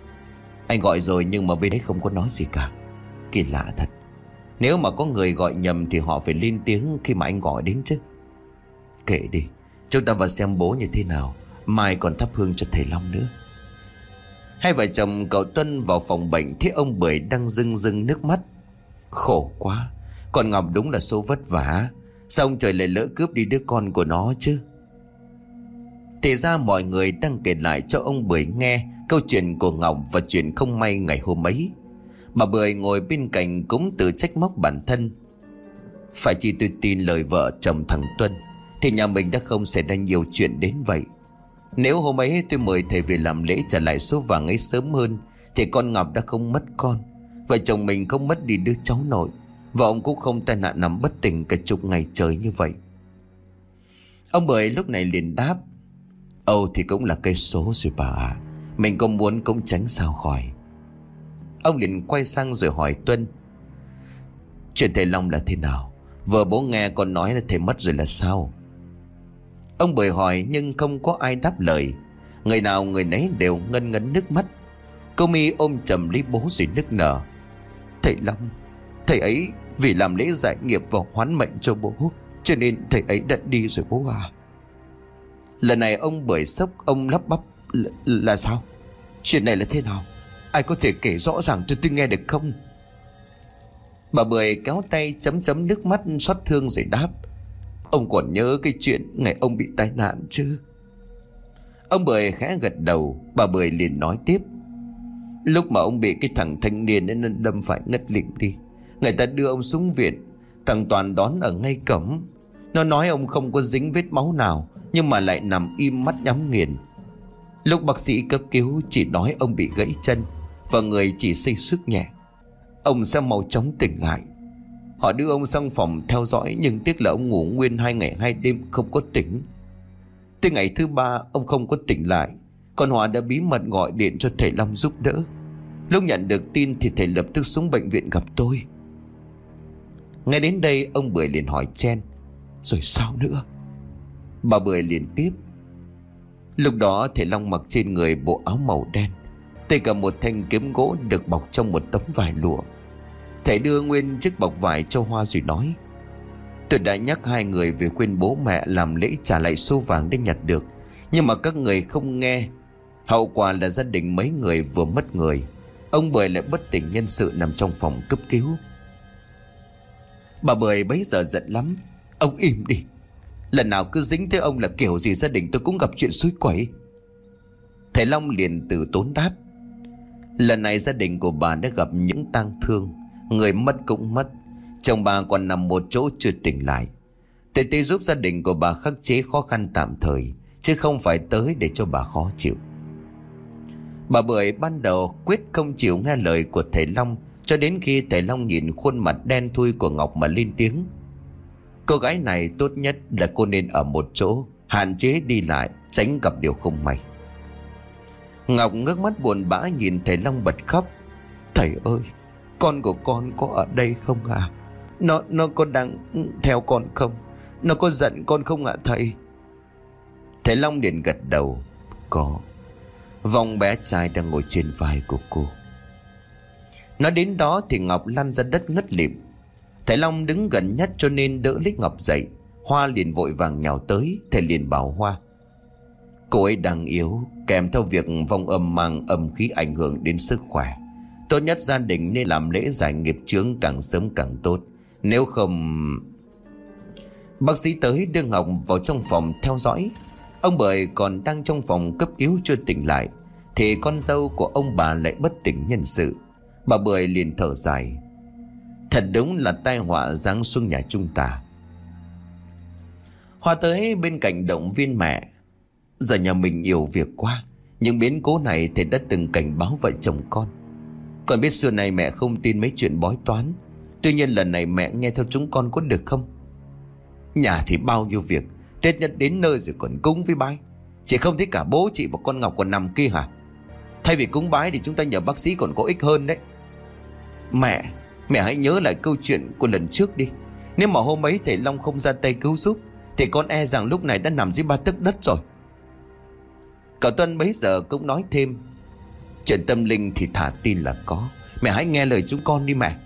[SPEAKER 1] Anh gọi rồi nhưng mà bên đấy không có nói gì cả. Kỳ lạ thật. Nếu mà có người gọi nhầm Thì họ phải lên tiếng khi mà anh gọi đến chứ. Kệ đi. Chúng ta vào xem bố như thế nào. Mai còn thắp hương cho thầy Long nữa. Hai vợ chồng cậu Tuân vào phòng bệnh Thấy ông Bưởi đang rưng rưng nước mắt. Khổ quá. Còn Ngọc đúng là số vất vả. Sao ông trời lại lỡ cướp đi đứa con của nó chứ? Thì ra mọi người đang kể lại cho ông Bưởi nghe. Câu chuyện của Ngọc và chuyện không may ngày hôm ấy. Bà Bưởi ngồi bên cạnh cũng tự trách móc bản thân. Phải chỉ tôi tin lời vợ chồng thằng Tuân, Thì nhà mình đã không xảy ra nhiều chuyện đến vậy. Nếu hôm ấy tôi mời thầy về làm lễ trả lại số vàng ấy sớm hơn, Thì con Ngọc đã không mất con. Vợ chồng mình không mất đi đứa cháu nội, Và ông cũng không tai nạn nằm bất tỉnh cả chục ngày trời như vậy. Ông Bưởi lúc này liền đáp, Âu thì cũng là cây số rồi bà ạ. Mình có muốn cũng tránh sao khỏi. Ông liền quay sang rồi hỏi Tuân. Chuyện thầy Long là thế nào? Vợ bố nghe con nói là thầy mất rồi là sao? Ông bời hỏi nhưng không có ai đáp lời. Người nào người nấy đều ngân ngấn nước mắt. Cô mi ôm chầm lấy bố rồi nức nở. Thầy Long, Thầy ấy vì làm lễ giải nghiệp và hoán mệnh cho bố, Cho nên thầy ấy đã đi rồi bố à. Lần này ông bởi sốc, Ông lắp bắp là, là sao? Chuyện này là thế nào? Ai có thể kể rõ ràng cho tôi nghe được không? Bà Bưởi kéo tay chấm chấm nước mắt xót thương rồi đáp. Ông còn nhớ cái chuyện ngày ông bị tai nạn chứ? Ông Bưởi khẽ gật đầu Bà Bưởi liền nói tiếp. Lúc mà ông bị cái thằng thanh niên nên đâm phải ngất lịm đi Người ta đưa ông xuống viện. Thằng Toàn đón ở ngay cổng. Nó nói ông không có dính vết máu nào Nhưng mà lại nằm im mắt nhắm nghiền. Lúc bác sĩ cấp cứu chỉ nói ông bị gãy chân Và người chỉ xây sức nhẹ. Ông sẽ mau chóng tỉnh lại. Họ đưa ông sang phòng theo dõi, Nhưng tiếc là ông ngủ nguyên hai ngày hai đêm không có tỉnh. Tới ngày thứ ba, ông không có tỉnh lại. Còn họ đã bí mật gọi điện cho thầy Long giúp đỡ. Lúc nhận được tin thì thầy lập tức xuống bệnh viện gặp tôi. Ngay đến đây, ông Bưởi liền hỏi Chen, Rồi sao nữa? Bà Bưởi liền tiếp Lúc đó thầy Long mặc trên người bộ áo màu đen, Tay cầm một thanh kiếm gỗ được bọc trong một tấm vải lụa. Thầy đưa nguyên chiếc bọc vải cho Hoa rồi nói, Tôi đã nhắc hai người về quên bố mẹ làm lễ trả lại số vàng để nhặt được, Nhưng mà các người không nghe. Hậu quả là gia đình mấy người vừa mất người, Ông Bưởi lại bất tỉnh nhân sự nằm trong phòng cấp cứu. Bà Bưởi bấy giờ giận lắm, Ông im đi. Lần nào cứ dính tới ông là kiểu gì gia đình tôi cũng gặp chuyện suối quẩy. Thầy Long liền từ tốn đáp. Lần này gia đình của bà đã gặp những tang thương, Người mất cũng mất. Chồng bà còn nằm một chỗ chưa tỉnh lại. Tề Tê giúp gia đình của bà khắc chế khó khăn tạm thời, Chứ không phải tới để cho bà khó chịu. Bà Bưởi ban đầu quyết không chịu nghe lời của thầy Long, Cho đến khi thầy Long nhìn khuôn mặt đen thui của Ngọc mà lên tiếng. Cô gái này tốt nhất là cô nên ở một chỗ Hạn chế đi lại Tránh gặp điều không may. Ngọc ngước mắt buồn bã nhìn thầy Long bật khóc. Thầy ơi Con của con có ở đây không à Nó nó có đang theo con không? Nó có giận con không ạ à, thầy? Thầy Long liền gật đầu. Có. Vòng bé trai đang ngồi trên vai của cô. Nói đến đó thì Ngọc lăn ra đất ngất lịm. Thầy Long đứng gần nhất cho nên đỡ Lích Ngọc dậy. Hoa liền vội vàng nhào tới, Thầy liền bảo Hoa. Cô ấy đang yếu, Kèm theo việc vong âm mang âm khí ảnh hưởng đến sức khỏe. Tốt nhất gia đình nên làm lễ giải nghiệp chướng càng sớm càng tốt. Nếu không... Bác sĩ tới đưa Ngọc vào trong phòng theo dõi. Ông bởi còn đang trong phòng cấp cứu chưa tỉnh lại, Thì con dâu của ông bà lại bất tỉnh nhân sự. Bà Bưởi liền thở dài. Thật đúng là tai họa giáng xuống nhà chúng ta. Hoa tới bên cạnh động viên mẹ. Giờ nhà mình nhiều việc quá Những biến cố này thì đã từng cảnh báo vợ chồng con. Con biết xưa này mẹ không tin mấy chuyện bói toán. Tuy nhiên lần này mẹ nghe theo chúng con có được không? Nhà thì bao nhiêu việc Tết nhất đến nơi rồi còn cúng với bái, Chị không thấy cả bố chị và con Ngọc còn nằm kia hả? Thay vì cúng bái thì chúng ta nhờ bác sĩ còn có ích hơn đấy. Mẹ Mẹ hãy nhớ lại câu chuyện của lần trước đi. Nếu mà hôm ấy thầy Long không ra tay cứu giúp, Thì con e rằng lúc này đã nằm dưới ba tấc đất rồi. Cậu Tuân bấy giờ cũng nói thêm, Chuyện tâm linh thì thả tin là có. Mẹ hãy nghe lời chúng con đi mẹ.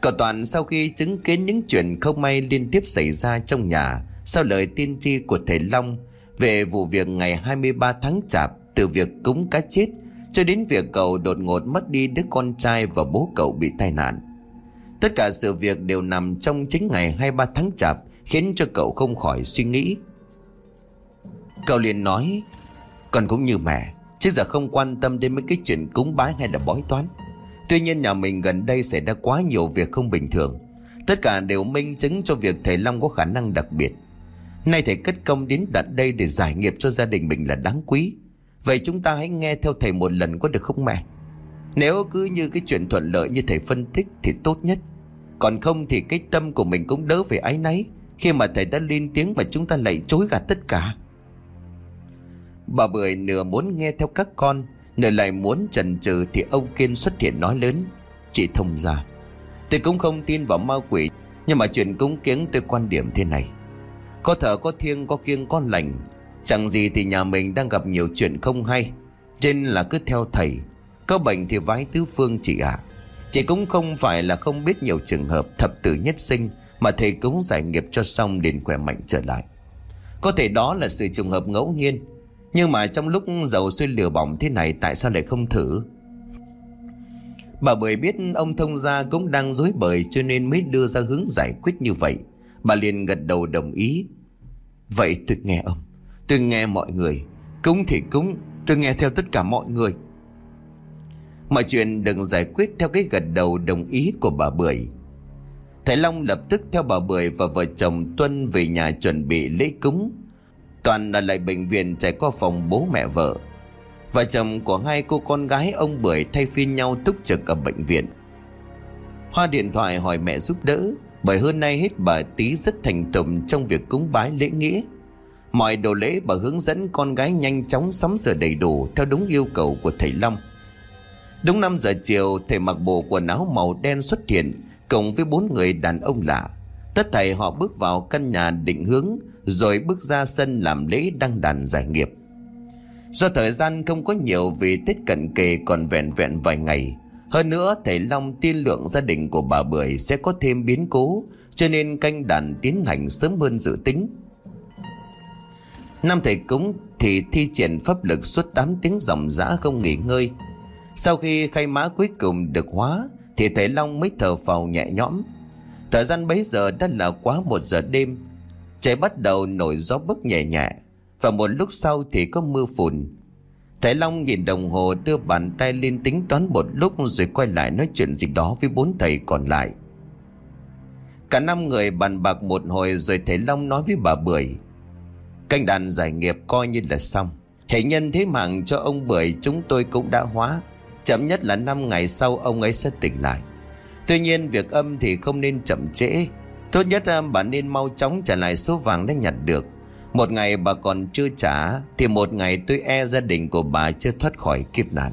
[SPEAKER 1] Cậu Toàn sau khi chứng kiến những chuyện không may liên tiếp xảy ra trong nhà, Sau lời tiên tri của thầy Long Về vụ việc ngày 23 tháng chạp Từ việc cúng cá chết cho đến việc cậu đột ngột mất đi đứa con trai Và bố cậu bị tai nạn. Tất cả sự việc đều nằm trong chính ngày 23 tháng chạp, Khiến cho cậu không khỏi suy nghĩ. Cậu liền nói Con cũng như mẹ Chứ giờ không quan tâm đến mấy cái chuyện cúng bái hay là bói toán. Tuy nhiên nhà mình gần đây xảy ra quá nhiều việc không bình thường. Tất cả đều minh chứng cho việc thầy Long có khả năng đặc biệt. Nay thầy cất công đến đặt đây để giải nghiệp cho gia đình mình là đáng quý. Vậy chúng ta hãy nghe theo thầy một lần có được không mẹ? Nếu cứ như cái chuyện thuận lợi như thầy phân tích thì tốt nhất. Còn không thì cái tâm của mình cũng đỡ về ái náy Khi mà thầy đã lên tiếng mà chúng ta lại chối gạt tất cả. Bà Bưởi nửa muốn nghe theo các con, Nửa lại muốn chần chừ Thì ông Kiên xuất hiện nói lớn, Chị thông ra Tôi cũng không tin vào ma quỷ, Nhưng mà chuyện cúng kiến tôi quan điểm thế này. Có thở có thiêng có kiêng có lành Chẳng gì thì nhà mình đang gặp nhiều chuyện không hay. Trên là cứ theo thầy. Có bệnh thì vái tứ phương chị ạ. À. Chị cũng không phải là không biết nhiều trường hợp thập tử nhất sinh Mà thầy cũng giải nghiệp cho xong đến khỏe mạnh trở lại. Có thể đó là sự trùng hợp ngẫu nhiên. Nhưng mà trong lúc dầu suy lửa bỏng thế này Tại sao lại không thử? Bà bưởi biết ông thông gia cũng đang dối bời Cho nên mới đưa ra hướng giải quyết như vậy. Bà liền gật đầu đồng ý. Vậy tôi nghe ông. Tôi nghe mọi người, Cúng thì cúng, Tôi nghe theo tất cả mọi người. Mọi chuyện đừng giải quyết theo cái gật đầu đồng ý của bà Bưởi. Thầy Long lập tức theo bà Bưởi và vợ chồng Tuân về nhà chuẩn bị lễ cúng. Toàn ở lại bệnh viện chạy qua phòng bố mẹ vợ. Vợ chồng của hai cô con gái ông Bưởi thay phiên nhau túc trực ở bệnh viện. Hoa điện thoại hỏi mẹ giúp đỡ, Bởi hơn nay hết bà tí rất thành tùng trong việc cúng bái lễ nghĩa. Mọi đồ lễ bà hướng dẫn con gái nhanh chóng sắm sửa đầy đủ Theo đúng yêu cầu của thầy Long. Đúng 5 giờ chiều, Thầy mặc bộ quần áo màu đen xuất hiện Cùng với bốn người đàn ông lạ. Tất thầy họ bước vào căn nhà định hướng, rồi bước ra sân làm lễ đăng đàn giải nghiệp. Do thời gian không có nhiều vì Tết cận kề còn vẹn vẹn vài ngày, Hơn nữa thầy Long tiên lượng gia đình của bà Bưởi sẽ có thêm biến cố, Cho nên canh đàn tiến hành sớm hơn dự tính. Năm thầy cúng thì thi triển pháp lực suốt 8 tiếng dòng dã không nghỉ ngơi. Sau khi khai mã cuối cùng được hóa, Thì thầy Long mới thở phào nhẹ nhõm. Thời gian bấy giờ đã là quá một giờ đêm. Trời bắt đầu nổi gió bấc nhẹ nhẹ, Và một lúc sau thì có mưa phùn. Thầy Long nhìn đồng hồ đưa bàn tay lên tính toán một lúc Rồi quay lại nói chuyện gì đó với bốn thầy còn lại. Cả năm người bàn bạc một hồi rồi thầy Long nói với bà Bưởi Canh đàn giải nghiệp coi như là xong. Hệ nhân thế mạng cho ông Bưởi chúng tôi cũng đã hóa. Chậm nhất là 5 ngày sau ông ấy sẽ tỉnh lại. Tuy nhiên việc âm thì không nên chậm trễ. Tốt nhất bà nên mau chóng trả lại số vàng đã nhặt được. Một ngày bà còn chưa trả, Thì một ngày tôi e gia đình của bà chưa thoát khỏi kiếp nạn.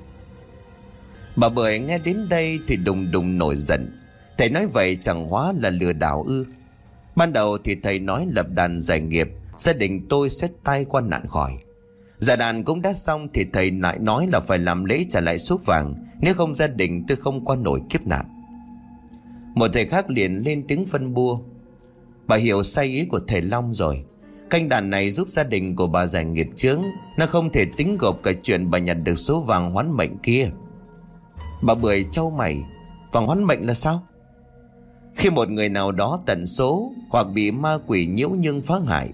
[SPEAKER 1] Bà Bưởi nghe đến đây thì đùng đùng nổi giận. Thầy nói vậy chẳng hóa là lừa đảo ư. Ban đầu thì thầy nói lập đàn giải nghiệp Gia đình tôi sẽ tay qua nạn khỏi. Giả đàn cũng đã xong Thì thầy lại nói là phải làm lễ trả lại số vàng, Nếu không gia đình tôi không qua nổi kiếp nạn. Một thầy khác liền lên tiếng phân bua. Bà hiểu sai ý của thầy Long rồi. Canh đàn này giúp gia đình của bà giải nghiệp chướng, Nó không thể tính gộp cả chuyện bà nhặt được số vàng hoán mệnh kia. Bà bưởi trâu mày, Vàng hoán mệnh là sao? Khi một người nào đó tận số Hoặc bị ma quỷ nhiễu nhưng phá hại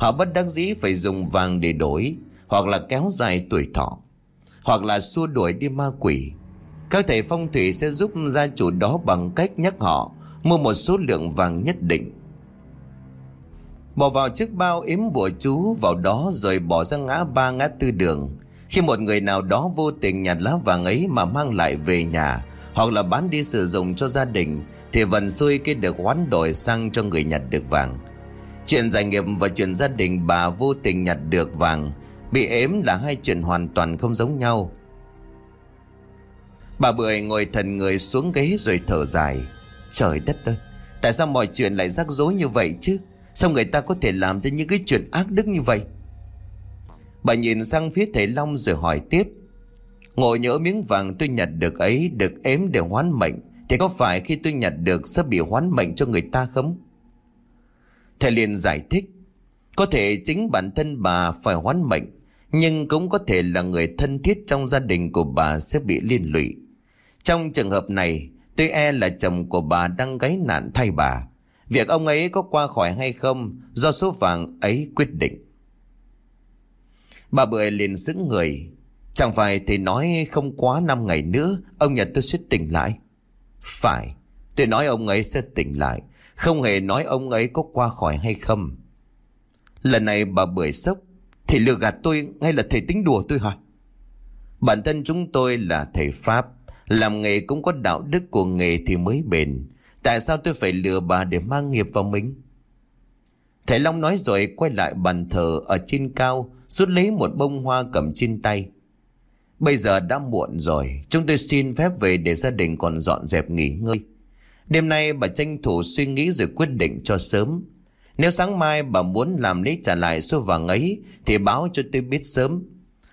[SPEAKER 1] Họ bất đắc dĩ phải dùng vàng để đổi, Hoặc là kéo dài tuổi thọ, Hoặc là xua đuổi đi ma quỷ các thầy phong thủy sẽ giúp gia chủ đó bằng cách nhắc họ, mua một số lượng vàng nhất định. Bỏ vào chiếc bao yếm bùa chú, vào đó rồi bỏ ra ngã ba ngã tư đường. Khi một người nào đó vô tình nhặt lá vàng ấy mà mang lại về nhà, hoặc là bán đi sử dụng cho gia đình, thì vần xuôi cái được hoán đổi sang cho người nhặt được vàng. Chuyện giải nghiệp và chuyện gia đình bà vô tình nhặt được vàng, Bị ếm là hai chuyện hoàn toàn không giống nhau. Bà Bưởi ngồi thần người xuống ghế rồi thở dài. Trời đất ơi, Tại sao mọi chuyện lại rắc rối như vậy chứ? Sao người ta có thể làm ra những cái chuyện ác đức như vậy? Bà nhìn sang phía thầy Long rồi hỏi tiếp. Ngồi nhớ miếng vàng tôi nhặt được ấy Được ếm để hoán mệnh, Thì có phải khi tôi nhặt được Sẽ bị hoán mệnh cho người ta không? Thầy liền giải thích, Có thể chính bản thân bà phải hoán mệnh, Nhưng cũng có thể là người thân thiết Trong gia đình của bà sẽ bị liên lụy. Trong trường hợp này Tôi e là chồng của bà đang gáy nạn thay bà, Việc ông ấy có qua khỏi hay không Do số vàng ấy quyết định. Bà Bưởi liền sững người, Chẳng phải thì nói không quá 5 ngày nữa, Ông Nhật tôi sẽ tỉnh lại. Phải, Tôi nói ông ấy sẽ tỉnh lại. Không hề nói ông ấy có qua khỏi hay không. Lần này bà Bưởi sốc Thì lừa gạt tôi ngay là thầy tính đùa tôi hả? Bản thân chúng tôi là thầy Pháp, Làm nghề cũng có đạo đức của nghề thì mới bền. Tại sao tôi phải lừa bà để mang nghiệp vào mình? Thầy Long nói rồi quay lại bàn thờ ở trên cao, Rút lấy một bông hoa cầm trên tay. Bây giờ đã muộn rồi, Chúng tôi xin phép về để gia đình còn dọn dẹp nghỉ ngơi. Đêm nay bà tranh thủ suy nghĩ rồi quyết định cho sớm. Nếu sáng mai bà muốn làm lấy trả lại số vàng ấy Thì báo cho tôi biết sớm.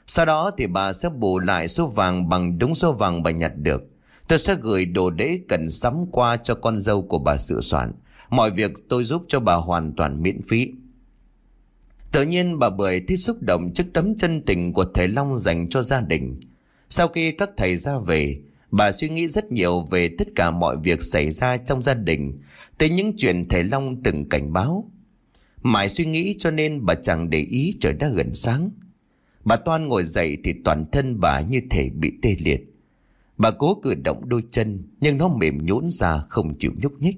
[SPEAKER 1] Sau đó thì bà sẽ bù lại số vàng bằng đúng số vàng bà nhặt được. Tôi sẽ gửi đồ đễ cần sắm qua cho con dâu của bà sửa soạn. Mọi việc tôi giúp cho bà hoàn toàn miễn phí. Tự nhiên bà Bưởi thích xúc động trước tấm chân tình của thầy Long dành cho gia đình. Sau khi các thầy ra về, bà suy nghĩ rất nhiều về tất cả mọi việc xảy ra trong gia đình, tới những chuyện thầy Long từng cảnh báo. Mãi suy nghĩ cho nên bà chẳng để ý trời đã gần sáng. Bà Toan ngồi dậy thì toàn thân bà như thể bị tê liệt. Bà cố cử động đôi chân nhưng nó mềm nhũn ra không chịu nhúc nhích.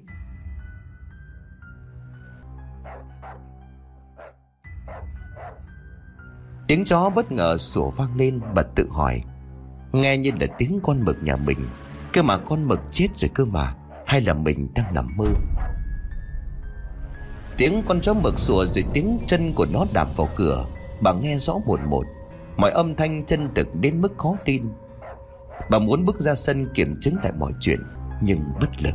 [SPEAKER 1] Tiếng chó bất ngờ sủa vang lên bà tự hỏi Nghe như là tiếng con mực nhà mình. Cơ mà con mực chết rồi cơ mà. Hay là mình đang nằm mơ? Tiếng con chó mực sủa rồi tiếng chân của nó đạp vào cửa. Bà nghe rõ một một. Mọi âm thanh chân thực đến mức khó tin. Bà muốn bước ra sân kiểm chứng lại mọi chuyện, Nhưng bất lực.